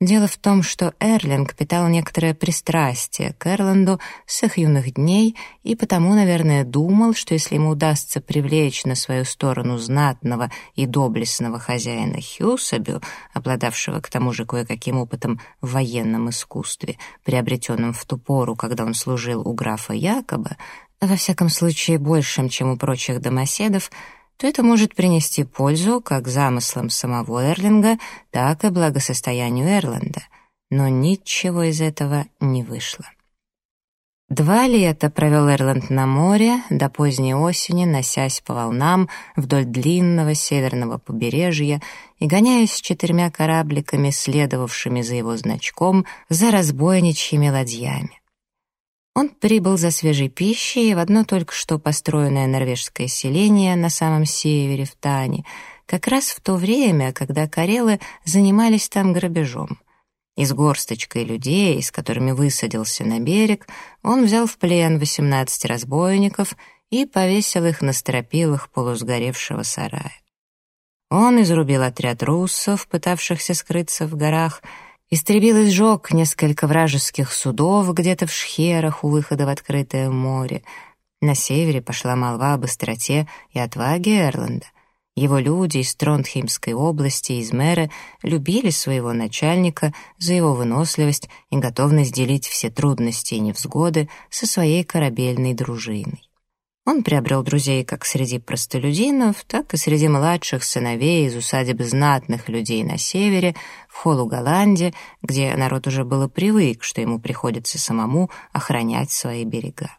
Дело в том, что Эрлинг питал некоторое пристрастие к Эрланду с их юных дней и потому, наверное, думал, что если ему удастся привлечь на свою сторону знатного и доблестного хозяина Хьюсабю, обладавшего к тому же кое-каким опытом в военном искусстве, приобретенным в ту пору, когда он служил у графа Якоба, во всяком случае большим, чем у прочих домоседов, то это может принести пользу как замыслам самого Эрлинга, так и благосостоянию Эрланда. Но ничего из этого не вышло. Два лета провел Эрланд на море, до поздней осени, носясь по волнам вдоль длинного северного побережья и гоняясь с четырьмя корабликами, следовавшими за его значком, за разбойничьими ладьями. Он прибыл за свежей пищей в одно только что построенное норвежское селение на самом севере, в Тане, как раз в то время, когда карелы занимались там грабежом. И с горсточкой людей, с которыми высадился на берег, он взял в плен 18 разбойников и повесил их на стропилах полусгоревшего сарая. Он изрубил отряд руссов, пытавшихся скрыться в горах, Истребил и сжег несколько вражеских судов где-то в шхерах у выхода в открытое море. На севере пошла молва о быстроте и отваге Эрланда. Его люди из Тронхеймской области, из мэра, любили своего начальника за его выносливость и готовность делить все трудности и невзгоды со своей корабельной дружиной. Он приобрел друзей как среди простолюдинов, так и среди младших сыновей из усадеб знатных людей на севере, в Холу-Голланде, где народ уже было привык, что ему приходится самому охранять свои берега.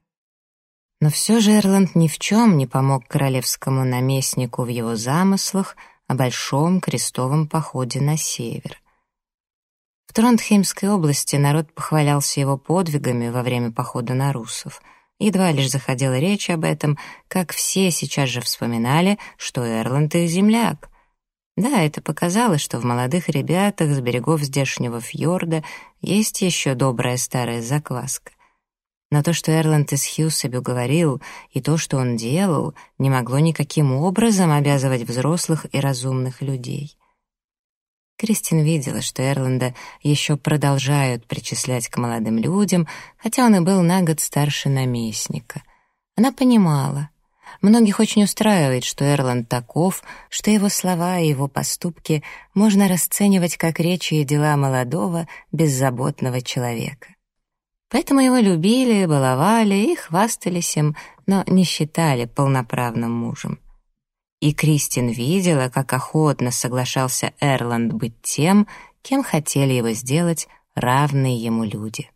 Но все же Эрланд ни в чем не помог королевскому наместнику в его замыслах о большом крестовом походе на север. В Тронтхеймской области народ похвалялся его подвигами во время похода на русов — Едва лишь заходила речь об этом, как все сейчас же вспоминали, что Эрланд их земляк. Да, это показало, что в молодых ребятах с берегов здешнего фьорда есть еще добрая старая закваска. Но то, что Эрланд из Хьюсабю говорил, и то, что он делал, не могло никаким образом обязывать взрослых и разумных людей. Кристин видела, что Эрланда еще продолжают причислять к молодым людям, хотя он и был на год старше наместника. Она понимала. Многих очень устраивает, что Эрланд таков, что его слова и его поступки можно расценивать как речи и дела молодого, беззаботного человека. Поэтому его любили, баловали и хвастались им, но не считали полноправным мужем. И Кристин видела, как охотно соглашался Эрланд быть тем, кем хотели его сделать равные ему люди.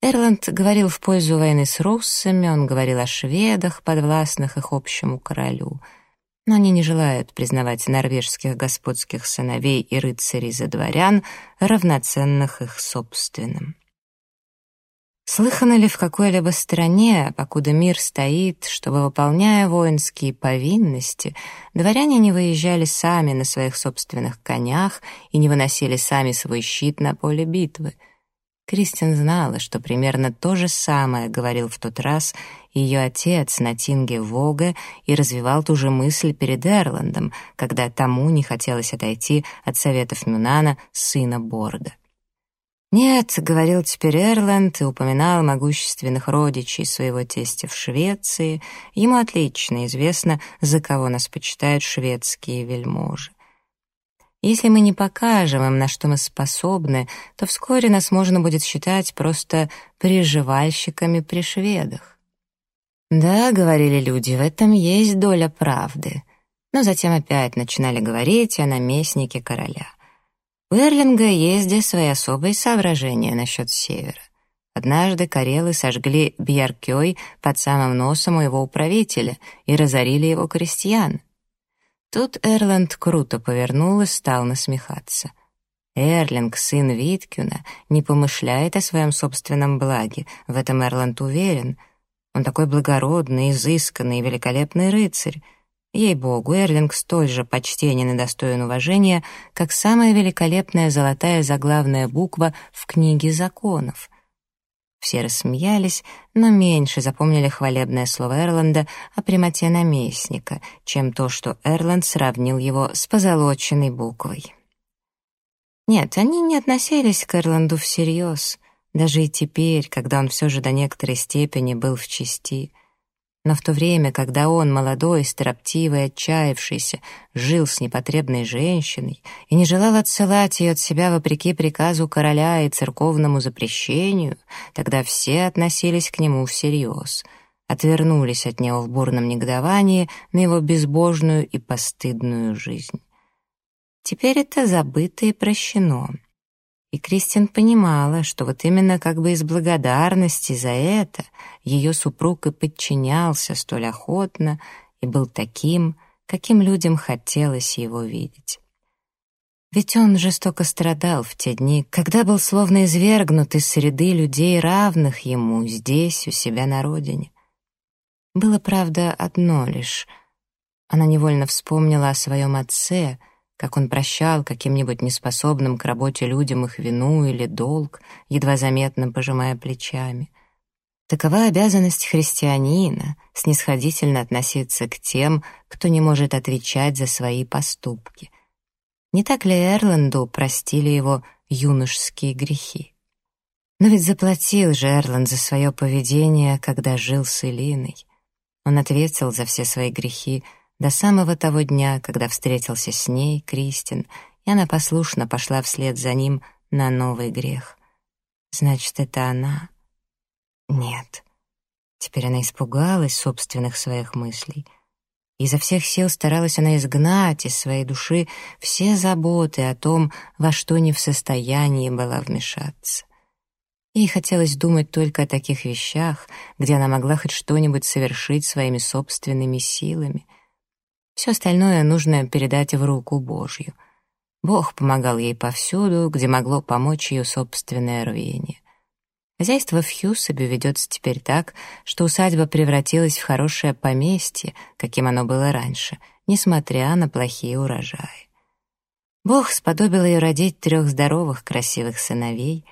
Эрланд говорил в пользу войны с руссами, он говорил о шведах, подвластных их общему королю. но они не желают признавать норвежских господских сыновей и рыцарей за дворян, равноценных их собственным. Слыхано ли в какой-либо стране, покуда мир стоит, чтобы, выполняя воинские повинности, дворяне не выезжали сами на своих собственных конях и не выносили сами свой щит на поле битвы? Кристин знала, что примерно то же самое говорил в тот раз ее отец на Тинге Вога и развивал ту же мысль перед Эрландом, когда тому не хотелось отойти от советов Мюнана, сына Борда. «Нет», — говорил теперь Эрланд и упоминал могущественных родичей своего тестя в Швеции. Ему отлично известно, за кого нас почитают шведские вельможи. Если мы не покажем им, на что мы способны, то вскоре нас можно будет считать просто приживальщиками при шведах. «Да», — говорили люди, — «в этом есть доля правды». Но затем опять начинали говорить о наместнике короля — у Эрлинга есть здесь свои особые соображения насчет севера. Однажды карелы сожгли Бьяркёй под самым носом у его управителя и разорили его крестьян. Тут Эрланд круто повернул и стал насмехаться. Эрлинг, сын Виткюна, не помышляет о своем собственном благе, в этом Эрланд уверен. Он такой благородный, изысканный и великолепный рыцарь, Ей-богу, Эрлинг столь же почтенен и достоин уважения, как самая великолепная золотая заглавная буква в книге законов. Все рассмеялись, но меньше запомнили хвалебное слово Эрланда о прямоте наместника, чем то, что Эрланд сравнил его с позолоченной буквой. Нет, они не относились к Эрланду всерьез, даже и теперь, когда он все же до некоторой степени был в чести — но в то время, когда он, молодой, строптивый, отчаявшийся, жил с непотребной женщиной и не желал отсылать ее от себя вопреки приказу короля и церковному запрещению, тогда все относились к нему всерьез, отвернулись от него в бурном негодовании на его безбожную и постыдную жизнь. Теперь это забыто и прощено. И Кристин понимала, что вот именно как бы из благодарности за это ее супруг и подчинялся столь охотно и был таким, каким людям хотелось его видеть. Ведь он жестоко страдал в те дни, когда был словно извергнут из среды людей, равных ему, здесь, у себя на родине. Было, правда, одно лишь. Она невольно вспомнила о своем отце — как он прощал каким-нибудь неспособным к работе людям их вину или долг, едва заметно пожимая плечами. Такова обязанность христианина — снисходительно относиться к тем, кто не может отвечать за свои поступки. Не так ли Эрланду простили его юношеские грехи? Но ведь заплатил же Эрланд за свое поведение, когда жил с Элиной. Он ответил за все свои грехи — до самого того дня, когда встретился с ней, Кристин, и она послушно пошла вслед за ним на новый грех. Значит, это она? Нет. Теперь она испугалась собственных своих мыслей. Изо всех сил старалась она изгнать из своей души все заботы о том, во что не в состоянии была вмешаться. Ей хотелось думать только о таких вещах, где она могла хоть что-нибудь совершить своими собственными силами — все остальное нужно передать в руку Божью. Бог помогал ей повсюду, где могло помочь ее собственное рвение. Хозяйство в Хьюсабе ведется теперь так, что усадьба превратилась в хорошее поместье, каким оно было раньше, несмотря на плохие урожаи. Бог сподобил ее родить трех здоровых, красивых сыновей.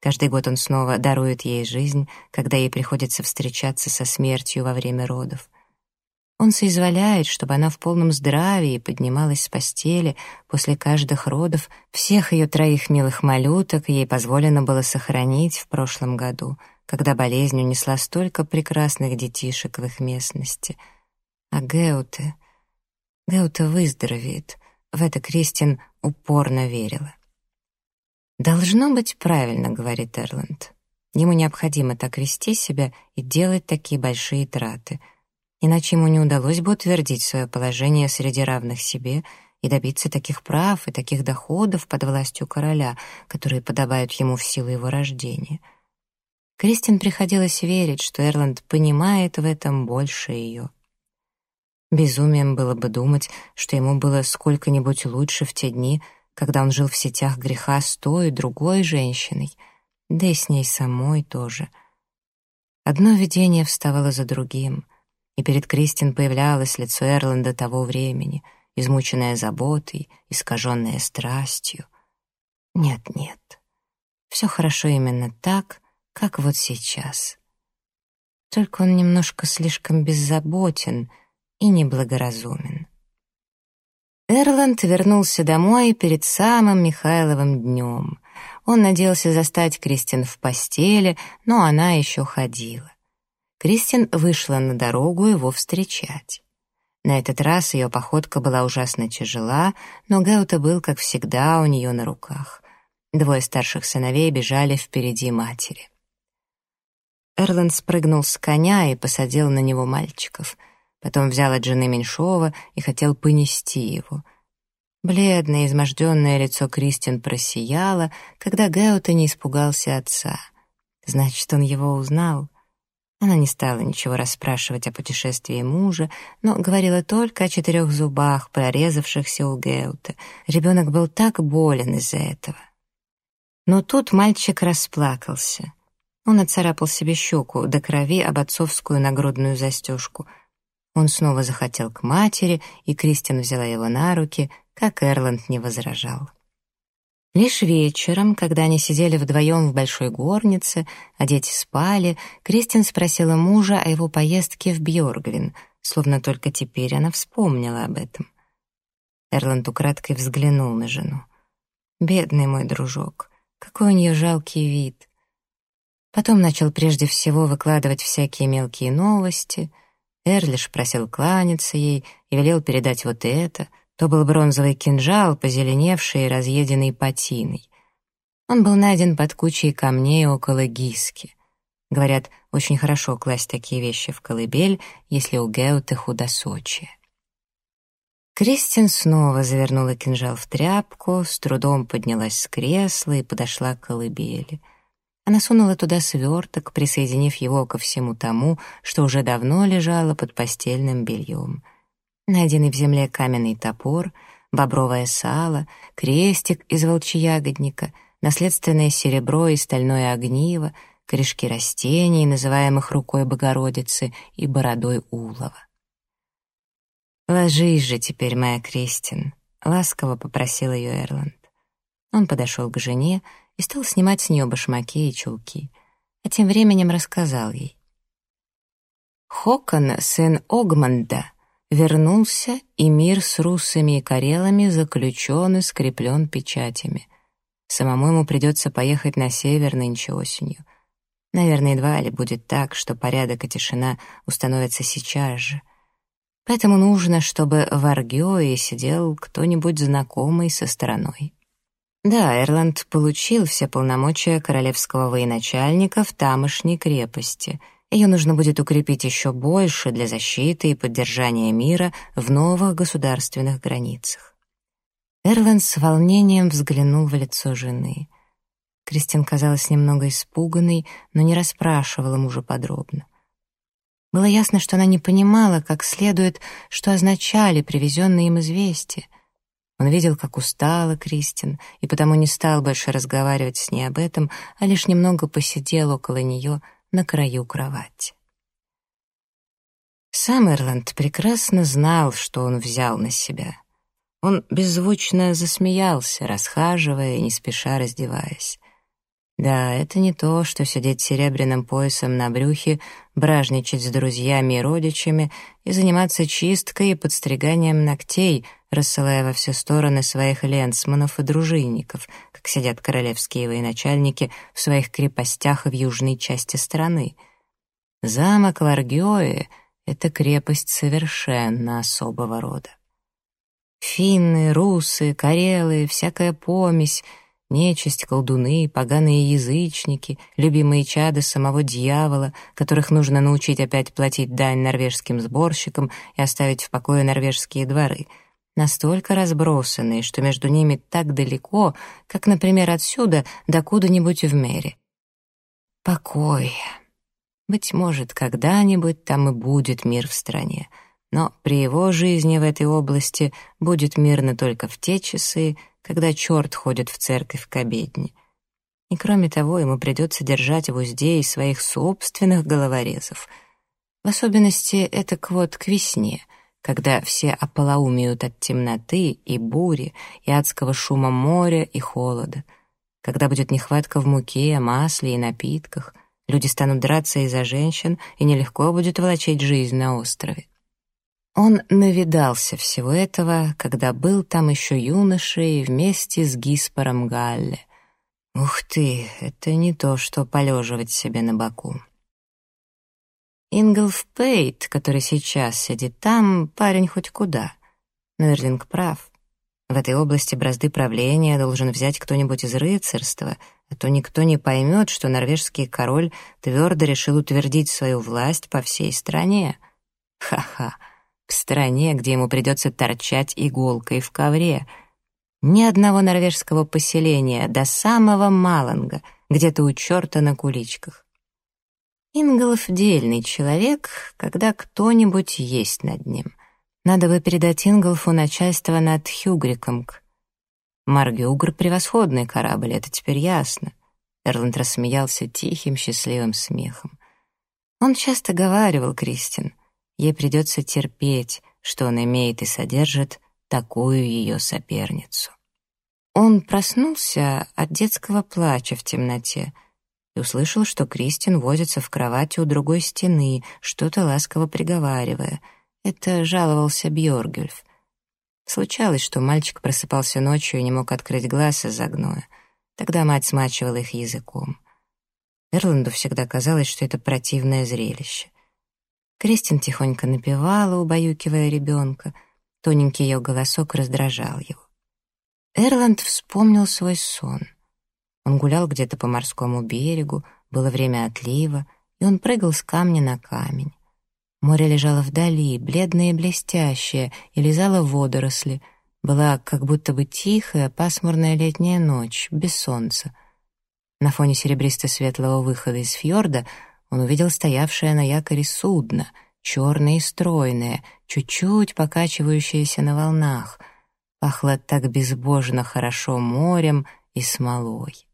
Каждый год он снова дарует ей жизнь, когда ей приходится встречаться со смертью во время родов. Он соизволяет, чтобы она в полном здравии поднималась с постели после каждых родов всех ее троих милых малюток ей позволено было сохранить в прошлом году, когда болезнь унесла столько прекрасных детишек в их местности. А Геуте... Геуте выздоровеет. В это Кристин упорно верила. «Должно быть правильно», — говорит Эрланд. «Ему необходимо так вести себя и делать такие большие траты» иначе ему не удалось бы утвердить свое положение среди равных себе и добиться таких прав и таких доходов под властью короля, которые подобают ему в силу его рождения. Кристин приходилось верить, что Эрланд понимает в этом больше ее. Безумием было бы думать, что ему было сколько-нибудь лучше в те дни, когда он жил в сетях греха с той и другой женщиной, да и с ней самой тоже. Одно видение вставало за другим, и перед Кристин появлялось лицо Эрланда того времени, измученное заботой, искаженное страстью. Нет-нет, все хорошо именно так, как вот сейчас. Только он немножко слишком беззаботен — и неблагоразумен. Эрланд вернулся домой перед самым Михайловым днем. Он надеялся застать Кристин в постели, но она еще ходила. Кристин вышла на дорогу его встречать. На этот раз ее походка была ужасно тяжела, но Гаута был, как всегда, у нее на руках. Двое старших сыновей бежали впереди матери. Эрланд спрыгнул с коня и посадил на него мальчиков — Потом взял от жены Меньшова и хотел понести его. Бледное, изможденное лицо Кристин просияло, когда Геута не испугался отца. Значит, он его узнал. Она не стала ничего расспрашивать о путешествии мужа, но говорила только о четырех зубах, прорезавшихся у Геута. Ребенок был так болен из-за этого. Но тут мальчик расплакался. Он отцарапал себе щеку до крови об отцовскую нагрудную застежку — он снова захотел к матери, и Кристин взяла его на руки, как Эрланд не возражал. Лишь вечером, когда они сидели вдвоем в большой горнице, а дети спали, Кристин спросила мужа о его поездке в Бьоргвин, словно только теперь она вспомнила об этом. Эрланд украдкой взглянул на жену. «Бедный мой дружок, какой у нее жалкий вид». Потом начал прежде всего выкладывать всякие мелкие новости — Эрлиш просил кланяться ей и велел передать вот это. То был бронзовый кинжал, позеленевший и разъеденный патиной. Он был найден под кучей камней около Гиски. Говорят, очень хорошо класть такие вещи в колыбель, если у Геута худосочие. Кристин снова завернула кинжал в тряпку, с трудом поднялась с кресла и подошла к колыбели — она сунула туда сверток, присоединив его ко всему тому, что уже давно лежало под постельным бельем. Найденный в земле каменный топор, бобровое сало, крестик из волчьягодника, наследственное серебро и стальное огниво, корешки растений, называемых рукой Богородицы, и бородой улова. «Ложись же теперь, моя Кристин», — ласково попросил ее Эрланд. Он подошел к жене и стал снимать с нее башмаки и чулки, а тем временем рассказал ей. Хокон, сын Огманда, вернулся, и мир с русами и карелами заключен и скреплен печатями. Самому ему придется поехать на север нынче осенью. Наверное, едва ли будет так, что порядок и тишина установятся сейчас же. Поэтому нужно, чтобы в Аргёе сидел кто-нибудь знакомый со стороной. Да, Эрланд получил все полномочия королевского военачальника в тамошней крепости. Ее нужно будет укрепить еще больше для защиты и поддержания мира в новых государственных границах. Эрланд с волнением взглянул в лицо жены. Кристин казалась немного испуганной, но не расспрашивала мужа подробно. Было ясно, что она не понимала, как следует, что означали привезенные им известия — он видел, как устала Кристин, и потому не стал больше разговаривать с ней об этом, а лишь немного посидел около нее на краю кровати. Сам прекрасно знал, что он взял на себя. Он беззвучно засмеялся, расхаживая и не спеша раздеваясь. Да, это не то, что сидеть серебряным поясом на брюхе, бражничать с друзьями и родичами и заниматься чисткой и подстриганием ногтей, рассылая во все стороны своих ленсманов и дружинников, как сидят королевские военачальники в своих крепостях в южной части страны. Замок Ларгиоэ — это крепость совершенно особого рода. Финны, русы, карелы, всякая помесь — Нечисть, колдуны, поганые язычники, любимые чады самого дьявола, которых нужно научить опять платить дань норвежским сборщикам и оставить в покое норвежские дворы, настолько разбросанные, что между ними так далеко, как, например, отсюда до куда-нибудь в мире. Покой. Быть может, когда-нибудь там и будет мир в стране, но при его жизни в этой области будет мирно только в те часы, когда черт ходит в церковь к обедне. И кроме того, ему придется держать в узде и своих собственных головорезов. В особенности это вот к весне, когда все ополоумеют от темноты и бури, и адского шума моря и холода, когда будет нехватка в муке, масле и напитках, люди станут драться из-за женщин, и нелегко будет волочить жизнь на острове. Он навидался всего этого, когда был там еще юношей вместе с Гиспором Галле. Ух ты, это не то, что полеживать себе на боку. Инглф Пейт, который сейчас сидит там, парень хоть куда. Но Эрлинг прав. В этой области бразды правления должен взять кто-нибудь из рыцарства, а то никто не поймет, что норвежский король твердо решил утвердить свою власть по всей стране. Ха-ха в стране, где ему придется торчать иголкой в ковре. Ни одного норвежского поселения до самого Маланга, где-то у черта на куличках. Инголов дельный человек, когда кто-нибудь есть над ним. Надо бы передать Инголфу начальство над Хюгрикомк. Маргюгр — превосходный корабль, это теперь ясно. Эрланд рассмеялся тихим, счастливым смехом. Он часто говаривал Кристин — Ей придется терпеть, что он имеет и содержит такую ее соперницу. Он проснулся от детского плача в темноте и услышал, что Кристин возится в кровати у другой стены, что-то ласково приговаривая. Это жаловался Бьоргюльф. Случалось, что мальчик просыпался ночью и не мог открыть глаз из-за гноя. Тогда мать смачивала их языком. Эрланду всегда казалось, что это противное зрелище. Кристин тихонько напевала, убаюкивая ребенка. Тоненький ее голосок раздражал его. Эрланд вспомнил свой сон. Он гулял где-то по морскому берегу, было время отлива, и он прыгал с камня на камень. Море лежало вдали, бледное и блестящее, и лизало водоросли. Была как будто бы тихая, пасмурная летняя ночь, без солнца. На фоне серебристо-светлого выхода из фьорда — он увидел стоявшее на якоре судно, черное и стройное, чуть-чуть покачивающееся на волнах. Пахло так безбожно хорошо морем и смолой.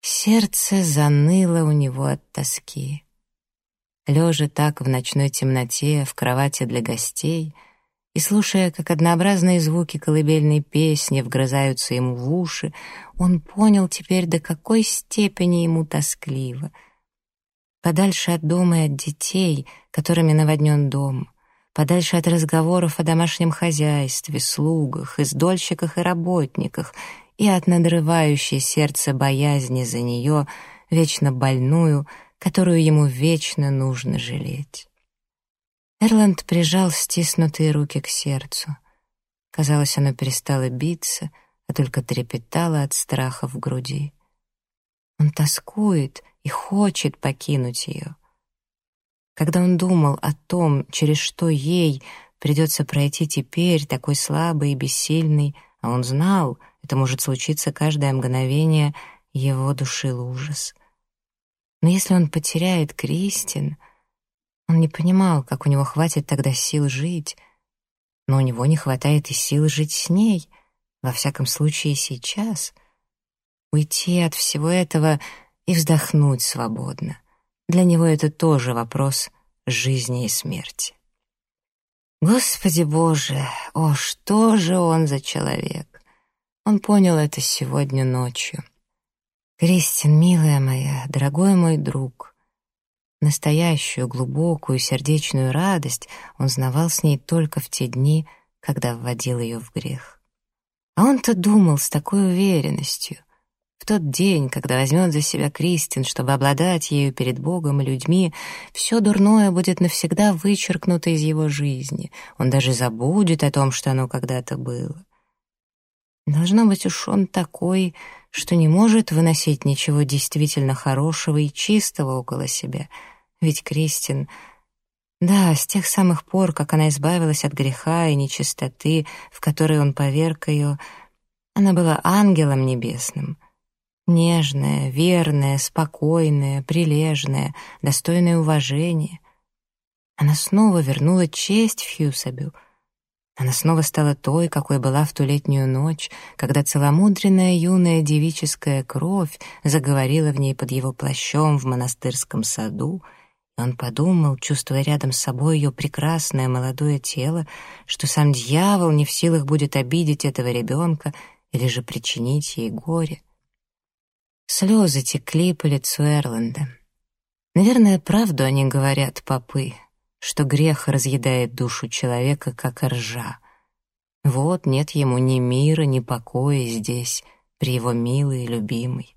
Сердце заныло у него от тоски. Лежа так в ночной темноте, в кровати для гостей, и слушая, как однообразные звуки колыбельной песни вгрызаются ему в уши, он понял теперь, до какой степени ему тоскливо — подальше от дома и от детей, которыми наводнен дом, подальше от разговоров о домашнем хозяйстве, слугах, издольщиках и работниках, и от надрывающей сердце боязни за нее, вечно больную, которую ему вечно нужно жалеть. Эрланд прижал стиснутые руки к сердцу. Казалось, оно перестало биться, а только трепетало от страха в груди. Он тоскует и хочет покинуть ее. Когда он думал о том, через что ей придется пройти теперь, такой слабый и бессильный, а он знал, это может случиться каждое мгновение, его душил ужас. Но если он потеряет Кристин, он не понимал, как у него хватит тогда сил жить, но у него не хватает и сил жить с ней, во всяком случае сейчас. Уйти от всего этого и вздохнуть свободно. Для него это тоже вопрос жизни и смерти. Господи Боже, о, что же он за человек? Он понял это сегодня ночью. Кристин, милая моя, дорогой мой друг, настоящую, глубокую, сердечную радость он знавал с ней только в те дни, когда вводил ее в грех. А он-то думал с такой уверенностью, в тот день, когда возьмет за себя Кристин, чтобы обладать ею перед Богом и людьми, все дурное будет навсегда вычеркнуто из его жизни. Он даже забудет о том, что оно когда-то было. Должно быть уж он такой, что не может выносить ничего действительно хорошего и чистого около себя. Ведь Кристин... Да, с тех самых пор, как она избавилась от греха и нечистоты, в которые он поверг ее, она была ангелом небесным — Нежная, верная, спокойная, прилежная, достойная уважения. Она снова вернула честь Фьюсабю. Она снова стала той, какой была в ту летнюю ночь, когда целомудренная юная девическая кровь заговорила в ней под его плащом в монастырском саду, и он подумал, чувствуя рядом с собой ее прекрасное молодое тело, что сам дьявол не в силах будет обидеть этого ребенка или же причинить ей горе. Слезы текли по лицу Эрланда. Наверное, правду они говорят, попы, что грех разъедает душу человека, как ржа. Вот нет ему ни мира, ни покоя здесь, при его милой и любимой.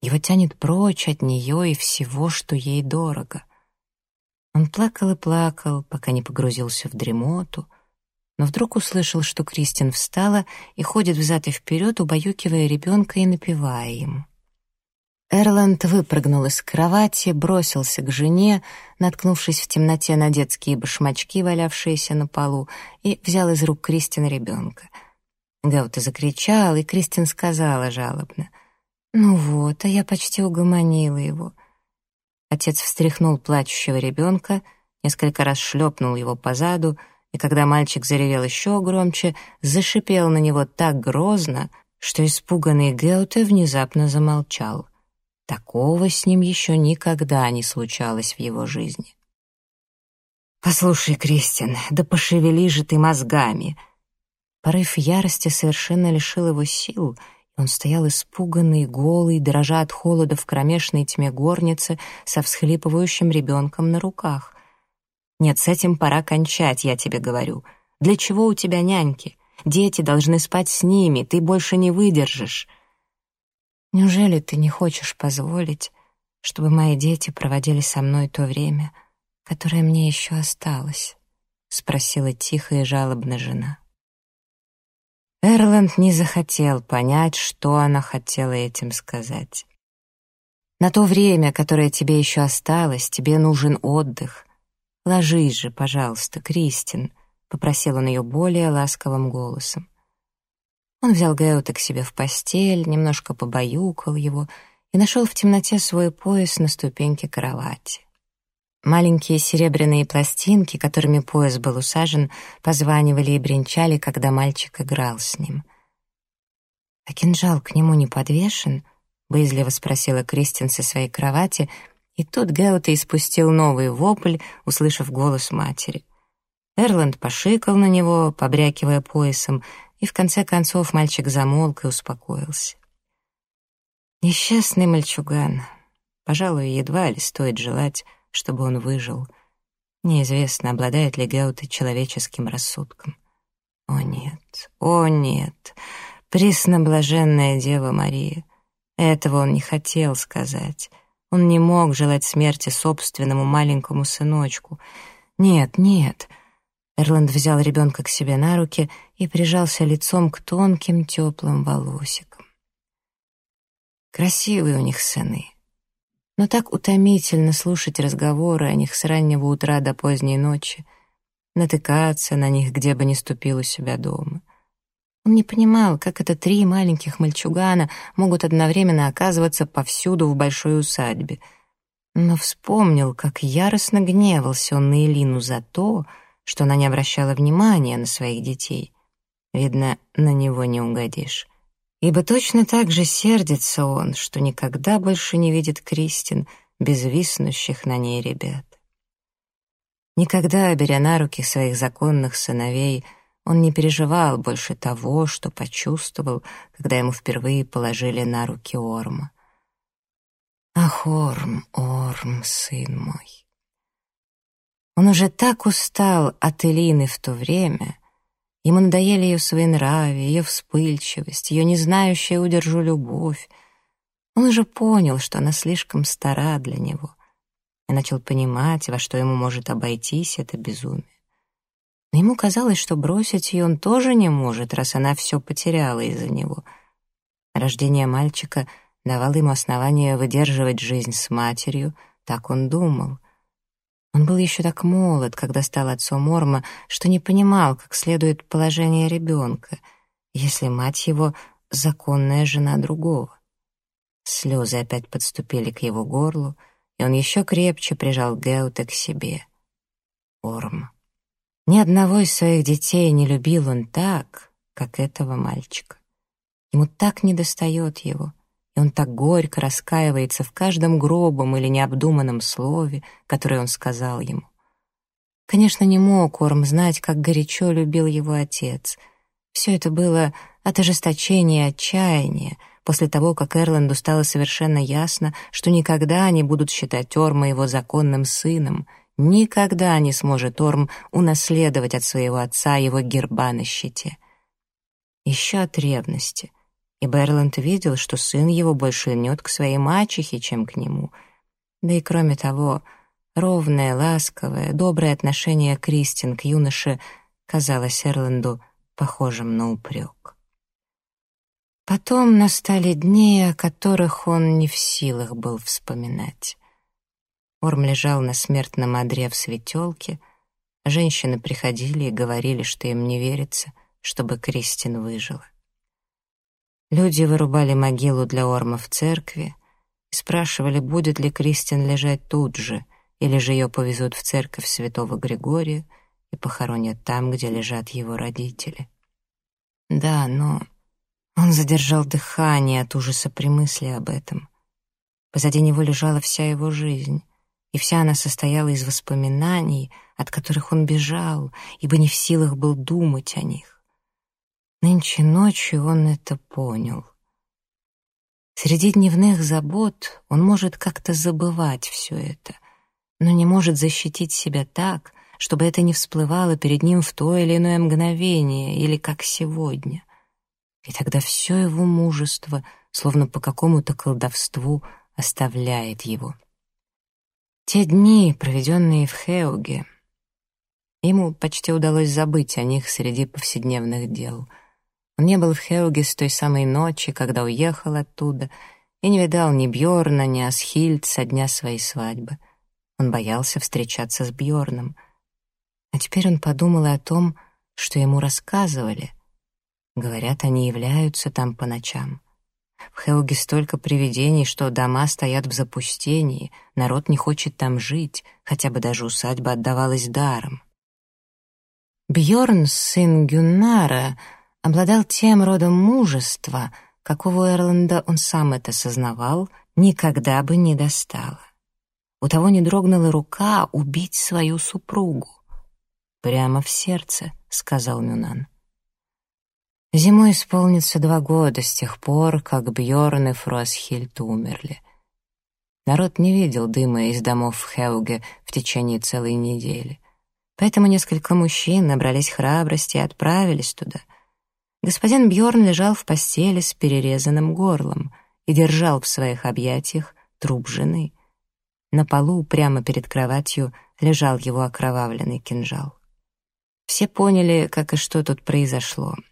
Его тянет прочь от нее и всего, что ей дорого. Он плакал и плакал, пока не погрузился в дремоту, но вдруг услышал, что Кристин встала и ходит взад и вперед, убаюкивая ребенка и напевая ему. Эрланд выпрыгнул из кровати, бросился к жене, наткнувшись в темноте на детские башмачки, валявшиеся на полу, и взял из рук Кристин ребенка. Гаута закричал, и Кристин сказала жалобно. «Ну вот, а я почти угомонила его». Отец встряхнул плачущего ребенка, несколько раз шлепнул его по заду, и когда мальчик заревел еще громче, зашипел на него так грозно, что испуганный Геуте внезапно замолчал. Такого с ним еще никогда не случалось в его жизни. «Послушай, Кристин, да пошевели же ты мозгами!» Порыв ярости совершенно лишил его сил, он стоял испуганный, голый, дрожа от холода в кромешной тьме горницы со всхлипывающим ребенком на руках. «Нет, с этим пора кончать, я тебе говорю. Для чего у тебя няньки? Дети должны спать с ними, ты больше не выдержишь». Неужели ты не хочешь позволить, чтобы мои дети проводили со мной то время, которое мне еще осталось?» — спросила тихо и жалобно жена. Эрланд не захотел понять, что она хотела этим сказать. «На то время, которое тебе еще осталось, тебе нужен отдых. Ложись же, пожалуйста, Кристин», — попросил он ее более ласковым голосом. Он взял Геута к себе в постель, немножко побаюкал его и нашел в темноте свой пояс на ступеньке кровати. Маленькие серебряные пластинки, которыми пояс был усажен, позванивали и бренчали, когда мальчик играл с ним. «А кинжал к нему не подвешен?» — боязливо спросила Кристин со своей кровати, и тут Геута испустил новый вопль, услышав голос матери. Эрланд пошикал на него, побрякивая поясом, и в конце концов мальчик замолк и успокоился. Несчастный мальчуган. Пожалуй, едва ли стоит желать, чтобы он выжил. Неизвестно, обладает ли Геуте человеческим рассудком. О нет, о нет, пресноблаженная Дева Мария. Этого он не хотел сказать. Он не мог желать смерти собственному маленькому сыночку. Нет, нет, — Эрланд взял ребенка к себе на руки и прижался лицом к тонким теплым волосикам. Красивые у них сыны. Но так утомительно слушать разговоры о них с раннего утра до поздней ночи, натыкаться на них, где бы ни ступил у себя дома. Он не понимал, как это три маленьких мальчугана могут одновременно оказываться повсюду в большой усадьбе. Но вспомнил, как яростно гневался он на Элину за то, что она не обращала внимания на своих детей. Видно, на него не угодишь. Ибо точно так же сердится он, что никогда больше не видит Кристин без виснущих на ней ребят. Никогда, беря на руки своих законных сыновей, он не переживал больше того, что почувствовал, когда ему впервые положили на руки Орма. «Ах, Орм, Орм, сын мой!» Он уже так устал от Элины в то время. Ему надоели ее своенравие, ее вспыльчивость, ее не знающая удержу любовь. Он уже понял, что она слишком стара для него, и начал понимать, во что ему может обойтись это безумие. Но ему казалось, что бросить ее он тоже не может, раз она все потеряла из-за него. Рождение мальчика давало ему основание выдерживать жизнь с матерью, так он думал. Он был еще так молод, когда стал отцом Орма, что не понимал, как следует положение ребенка, если мать его — законная жена другого. Слезы опять подступили к его горлу, и он еще крепче прижал Геута к себе. Орм. Ни одного из своих детей не любил он так, как этого мальчика. Ему так недостает его, и он так горько раскаивается в каждом гробом или необдуманном слове, которое он сказал ему. Конечно, не мог Орм знать, как горячо любил его отец. Все это было от ожесточения и отчаяния, после того, как Эрланду стало совершенно ясно, что никогда не будут считать Орма его законным сыном, никогда не сможет Орм унаследовать от своего отца его герба на щите. Еще от ревности, и Эрланд видел, что сын его больше льнет к своей мачехе, чем к нему. Да и кроме того, ровное, ласковое, доброе отношение Кристин к юноше казалось Эрланду похожим на упрек. Потом настали дни, о которых он не в силах был вспоминать. Орм лежал на смертном одре в светелке, женщины приходили и говорили, что им не верится, чтобы Кристин выжила. Люди вырубали могилу для Орма в церкви и спрашивали, будет ли Кристин лежать тут же, или же ее повезут в церковь святого Григория и похоронят там, где лежат его родители. Да, но он задержал дыхание от ужаса при мысли об этом. Позади него лежала вся его жизнь, и вся она состояла из воспоминаний, от которых он бежал, ибо не в силах был думать о них. Нынче ночью он это понял. Среди дневных забот он может как-то забывать все это, но не может защитить себя так, чтобы это не всплывало перед ним в то или иное мгновение или как сегодня — и тогда все его мужество, словно по какому-то колдовству, оставляет его. Те дни, проведенные в Хеуге, ему почти удалось забыть о них среди повседневных дел. Он не был в Хеуге с той самой ночи, когда уехал оттуда, и не видал ни Бьорна, ни Асхильд со дня своей свадьбы. Он боялся встречаться с Бьорном. А теперь он подумал о том, что ему рассказывали — Говорят, они являются там по ночам. В Хелге столько привидений, что дома стоят в запустении, народ не хочет там жить, хотя бы даже усадьба отдавалась даром. Бьорн, сын Гюннара, обладал тем родом мужества, какого Эрланда он сам это сознавал, никогда бы не достало. У того не дрогнула рука убить свою супругу. «Прямо в сердце», — сказал Мюнан. Зимой исполнится два года с тех пор, как Бьорн и Фросхильд умерли. Народ не видел дыма из домов в Хеуге в течение целой недели. Поэтому несколько мужчин набрались храбрости и отправились туда. Господин Бьорн лежал в постели с перерезанным горлом и держал в своих объятиях труп жены. На полу, прямо перед кроватью, лежал его окровавленный кинжал. Все поняли, как и что тут произошло —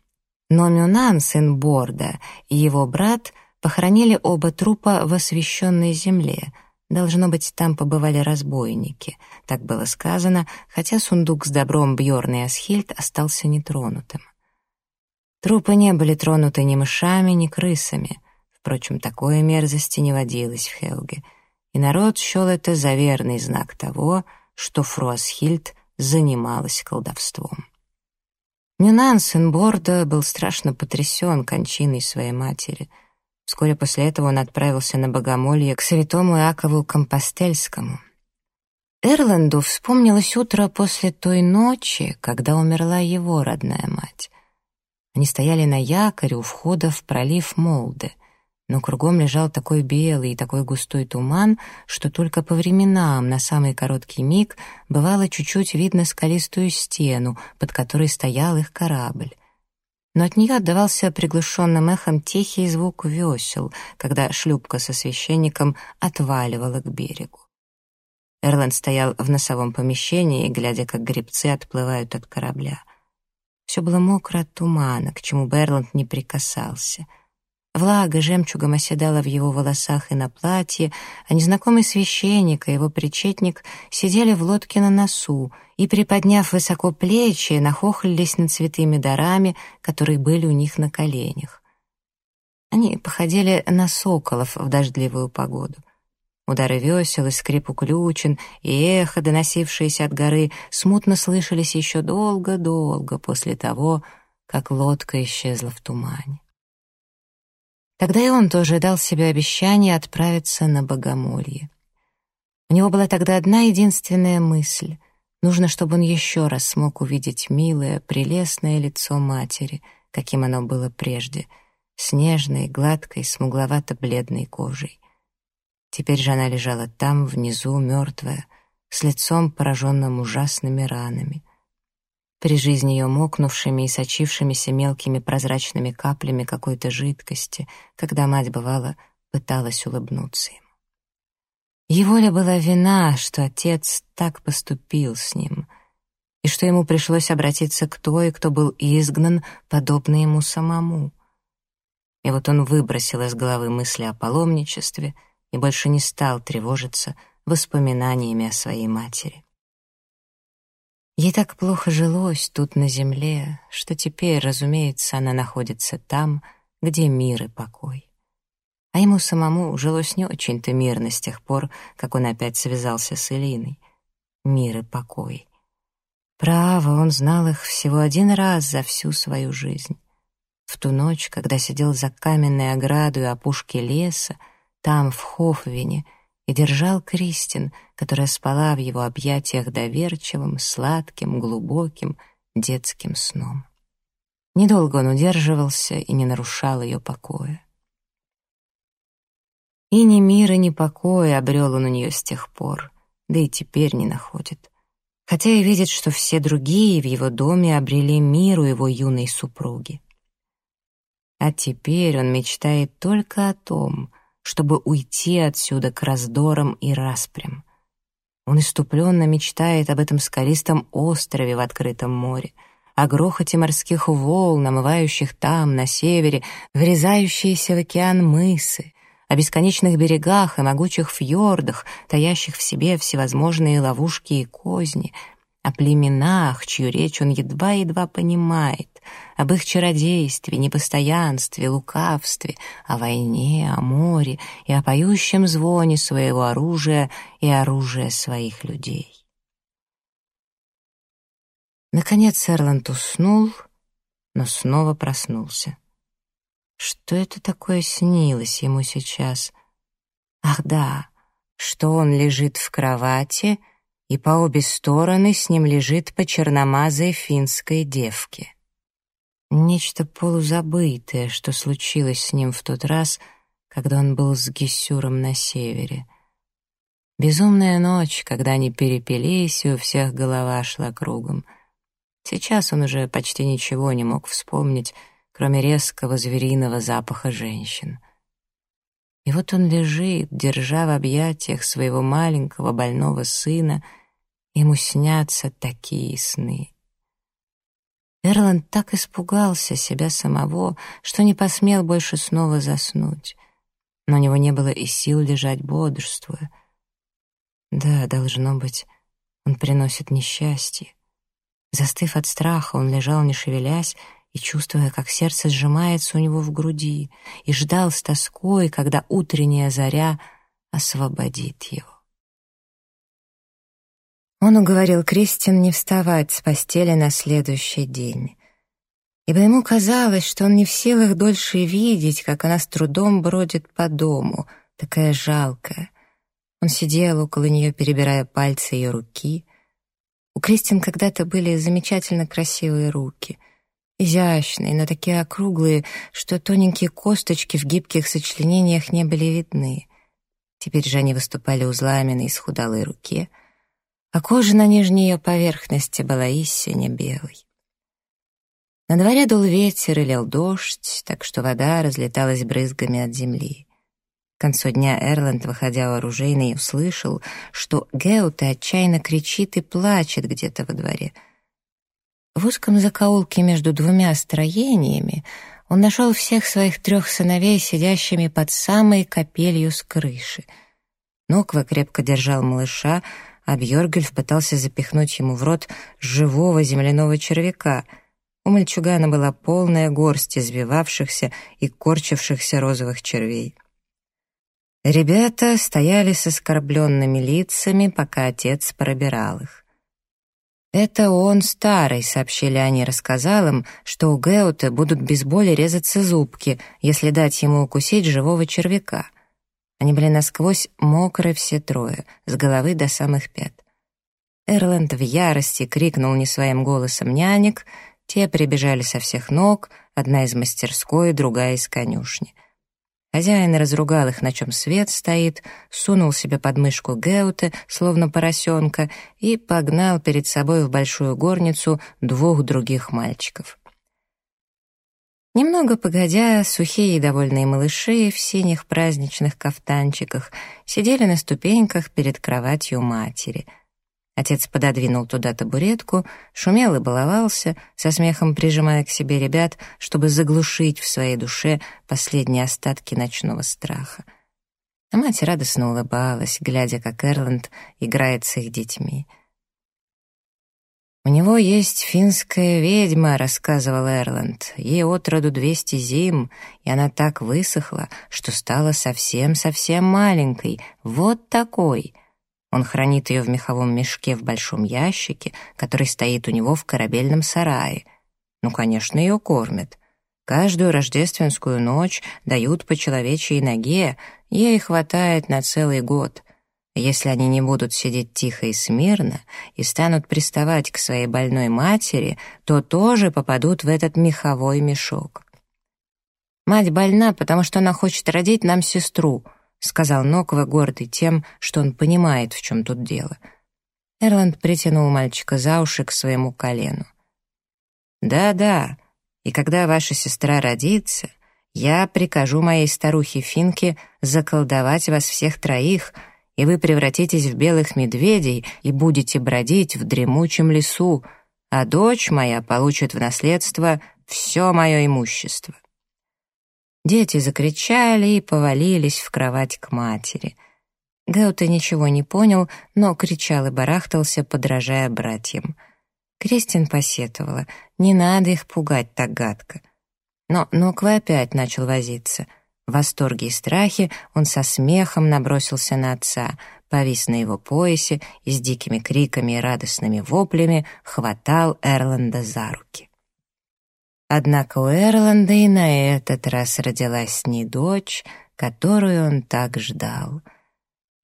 но Мюнан, сын Борда, и его брат похоронили оба трупа в освященной земле. Должно быть, там побывали разбойники, так было сказано, хотя сундук с добром Бьорна и Асхильд остался нетронутым. Трупы не были тронуты ни мышами, ни крысами. Впрочем, такой мерзости не водилось в Хелге, и народ счел это за верный знак того, что Фруасхильд занималась колдовством. Нюнан, сын Борда, был страшно потрясен кончиной своей матери. Вскоре после этого он отправился на богомолье к святому Иакову Компостельскому. Эрланду вспомнилось утро после той ночи, когда умерла его родная мать. Они стояли на якоре у входа в пролив Молды но кругом лежал такой белый и такой густой туман, что только по временам, на самый короткий миг, бывало чуть-чуть видно скалистую стену, под которой стоял их корабль. Но от нее отдавался приглушенным эхом тихий звук весел, когда шлюпка со священником отваливала к берегу. Эрланд стоял в носовом помещении, глядя, как гребцы отплывают от корабля. Все было мокро от тумана, к чему Берланд не прикасался — Влага жемчугом оседала в его волосах и на платье, а незнакомый священник и его причетник сидели в лодке на носу и, приподняв высоко плечи, нахохлились над святыми дарами, которые были у них на коленях. Они походили на соколов в дождливую погоду. Удары весел и скрип уключен, и эхо, доносившееся от горы, смутно слышались еще долго-долго после того, как лодка исчезла в тумане. Тогда и он тоже дал себе обещание отправиться на богомолье. У него была тогда одна единственная мысль. Нужно, чтобы он еще раз смог увидеть милое, прелестное лицо матери, каким оно было прежде, снежной, гладкой, смугловато-бледной кожей. Теперь же она лежала там, внизу, мертвая, с лицом, пораженным ужасными ранами при жизни ее мокнувшими и сочившимися мелкими прозрачными каплями какой-то жидкости, когда мать, бывала, пыталась улыбнуться ему. Его ли была вина, что отец так поступил с ним, и что ему пришлось обратиться к той, кто был изгнан, подобно ему самому? И вот он выбросил из головы мысли о паломничестве и больше не стал тревожиться воспоминаниями о своей матери. Ей так плохо жилось тут на земле, что теперь, разумеется, она находится там, где мир и покой. А ему самому жилось не очень-то мирно с тех пор, как он опять связался с Элиной. Мир и покой. Право, он знал их всего один раз за всю свою жизнь. В ту ночь, когда сидел за каменной оградой опушки леса, там, в Хофвине, и держал Кристин, которая спала в его объятиях доверчивым, сладким, глубоким, детским сном. Недолго он удерживался и не нарушал ее покоя. И ни мира, ни покоя обрел он у нее с тех пор, да и теперь не находит. Хотя и видит, что все другие в его доме обрели мир у его юной супруги. А теперь он мечтает только о том, чтобы уйти отсюда к раздорам и распрям. Он иступленно мечтает об этом скалистом острове в открытом море, о грохоте морских волн, омывающих там, на севере, врезающиеся в океан мысы, о бесконечных берегах и могучих фьордах, таящих в себе всевозможные ловушки и козни — о племенах, чью речь он едва-едва понимает, об их чародействе, непостоянстве, лукавстве, о войне, о море и о поющем звоне своего оружия и оружия своих людей. Наконец Эрланд уснул, но снова проснулся. Что это такое снилось ему сейчас? Ах да, что он лежит в кровати — и по обе стороны с ним лежит по черномазой финской девке. Нечто полузабытое, что случилось с ним в тот раз, когда он был с Гессюром на севере. Безумная ночь, когда они перепились, и у всех голова шла кругом. Сейчас он уже почти ничего не мог вспомнить, кроме резкого звериного запаха женщин. И вот он лежит, держа в объятиях своего маленького больного сына — Ему снятся такие сны. Эрланд так испугался себя самого, что не посмел больше снова заснуть. Но у него не было и сил лежать бодрствуя. Да, должно быть, он приносит несчастье. Застыв от страха, он лежал, не шевелясь, и чувствуя, как сердце сжимается у него в груди, и ждал с тоской, когда утренняя заря освободит его. Он уговорил Кристин не вставать с постели на следующий день. Ибо ему казалось, что он не в силах дольше видеть, как она с трудом бродит по дому, такая жалкая. Он сидел около нее, перебирая пальцы ее руки. У Кристин когда-то были замечательно красивые руки, изящные, но такие округлые, что тоненькие косточки в гибких сочленениях не были видны. Теперь же они выступали узлами на исхудалой руке — а кожа на нижней ее поверхности была истинно белой. На дворе дул ветер и лил дождь, так что вода разлеталась брызгами от земли. К концу дня Эрланд, выходя у оружейной, услышал, что Геута отчаянно кричит и плачет где-то во дворе. В узком закоулке между двумя строениями он нашел всех своих трех сыновей, сидящими под самой капелью с крыши. Ноква крепко держал малыша, а Бьоргельф пытался запихнуть ему в рот живого земляного червяка. У мальчугана была полная горсть извивавшихся и корчившихся розовых червей. Ребята стояли с оскорбленными лицами, пока отец пробирал их. «Это он старый», — сообщили они, рассказал им, что у Геута будут без боли резаться зубки, если дать ему укусить живого червяка. Они были насквозь мокры все трое, с головы до самых пят. Эрланд в ярости крикнул не своим голосом нянек, те прибежали со всех ног, одна из мастерской, другая из конюшни. Хозяин разругал их, на чем свет стоит, сунул себе под мышку Геуте, словно поросенка, и погнал перед собой в большую горницу двух других мальчиков. Немного погодя, сухие и довольные малыши в синих праздничных кафтанчиках сидели на ступеньках перед кроватью матери — Отец пододвинул туда табуретку, шумел и баловался, со смехом прижимая к себе ребят, чтобы заглушить в своей душе последние остатки ночного страха. А мать радостно улыбалась, глядя, как Эрланд играет с их детьми. «У него есть финская ведьма», — рассказывал Эрланд. «Ей отроду двести зим, и она так высохла, что стала совсем-совсем маленькой. Вот такой!» Он хранит ее в меховом мешке в большом ящике, который стоит у него в корабельном сарае. Ну, конечно, ее кормят. Каждую рождественскую ночь дают по человечьей ноге, ей хватает на целый год. Если они не будут сидеть тихо и смирно и станут приставать к своей больной матери, то тоже попадут в этот меховой мешок. Мать больна, потому что она хочет родить нам сестру —— сказал Ноква, гордый тем, что он понимает, в чем тут дело. Эрланд притянул мальчика за уши к своему колену. «Да-да, и когда ваша сестра родится, я прикажу моей старухе Финке заколдовать вас всех троих, и вы превратитесь в белых медведей и будете бродить в дремучем лесу, а дочь моя получит в наследство все мое имущество». Дети закричали и повалились в кровать к матери. Гаута ничего не понял, но кричал и барахтался, подражая братьям. Кристин посетовала, не надо их пугать так гадко. Но Ноква опять начал возиться. В восторге и страхе он со смехом набросился на отца, повис на его поясе и с дикими криками и радостными воплями хватал Эрланда за руки. Однако у Эрланда и на этот раз родилась не дочь, которую он так ждал.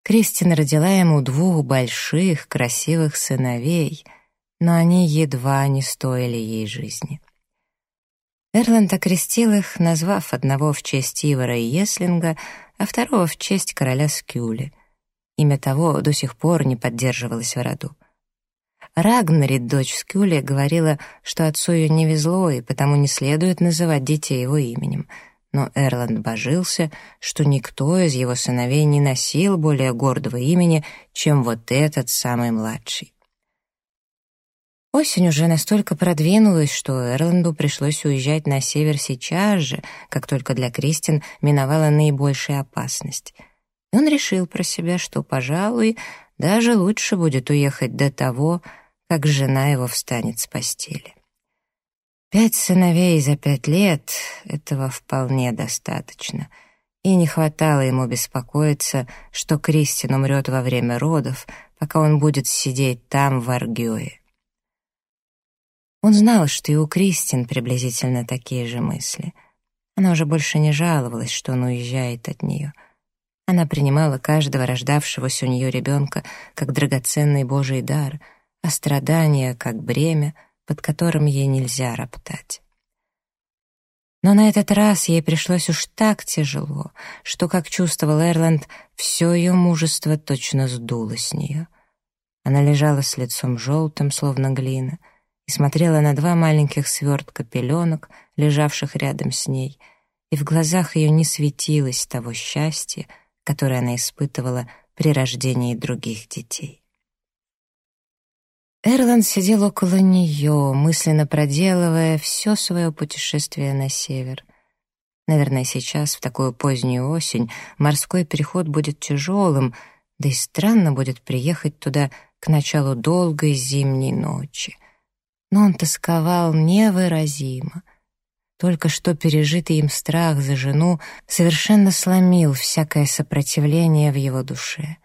Кристин родила ему двух больших, красивых сыновей, но они едва не стоили ей жизни. Эрланд окрестил их, назвав одного в честь Ивара и Еслинга, а второго в честь короля Скюли. Имя того до сих пор не поддерживалось в роду. Рагнарид, дочь Скюли, говорила, что отцу ее не везло, и потому не следует называть детей его именем. Но Эрланд божился, что никто из его сыновей не носил более гордого имени, чем вот этот самый младший. Осень уже настолько продвинулась, что Эрланду пришлось уезжать на север сейчас же, как только для Кристин миновала наибольшая опасность. И он решил про себя, что, пожалуй, даже лучше будет уехать до того, как жена его встанет с постели. Пять сыновей за пять лет — этого вполне достаточно, и не хватало ему беспокоиться, что Кристин умрет во время родов, пока он будет сидеть там, в Аргёе. Он знал, что и у Кристин приблизительно такие же мысли. Она уже больше не жаловалась, что он уезжает от нее. Она принимала каждого рождавшегося у нее ребенка как драгоценный Божий дар — а страдания как бремя, под которым ей нельзя роптать. Но на этот раз ей пришлось уж так тяжело, что, как чувствовал Эрланд, все ее мужество точно сдуло с нее. Она лежала с лицом желтым, словно глина, и смотрела на два маленьких свертка пеленок, лежавших рядом с ней, и в глазах ее не светилось того счастья, которое она испытывала при рождении других детей. Эрланд сидел около нее, мысленно проделывая все свое путешествие на север. Наверное, сейчас, в такую позднюю осень, морской переход будет тяжелым, да и странно будет приехать туда к началу долгой зимней ночи. Но он тосковал невыразимо. Только что пережитый им страх за жену совершенно сломил всякое сопротивление в его душе.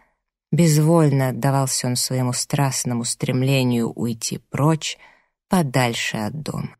Безвольно отдавался он своему страстному стремлению уйти прочь, подальше от дома.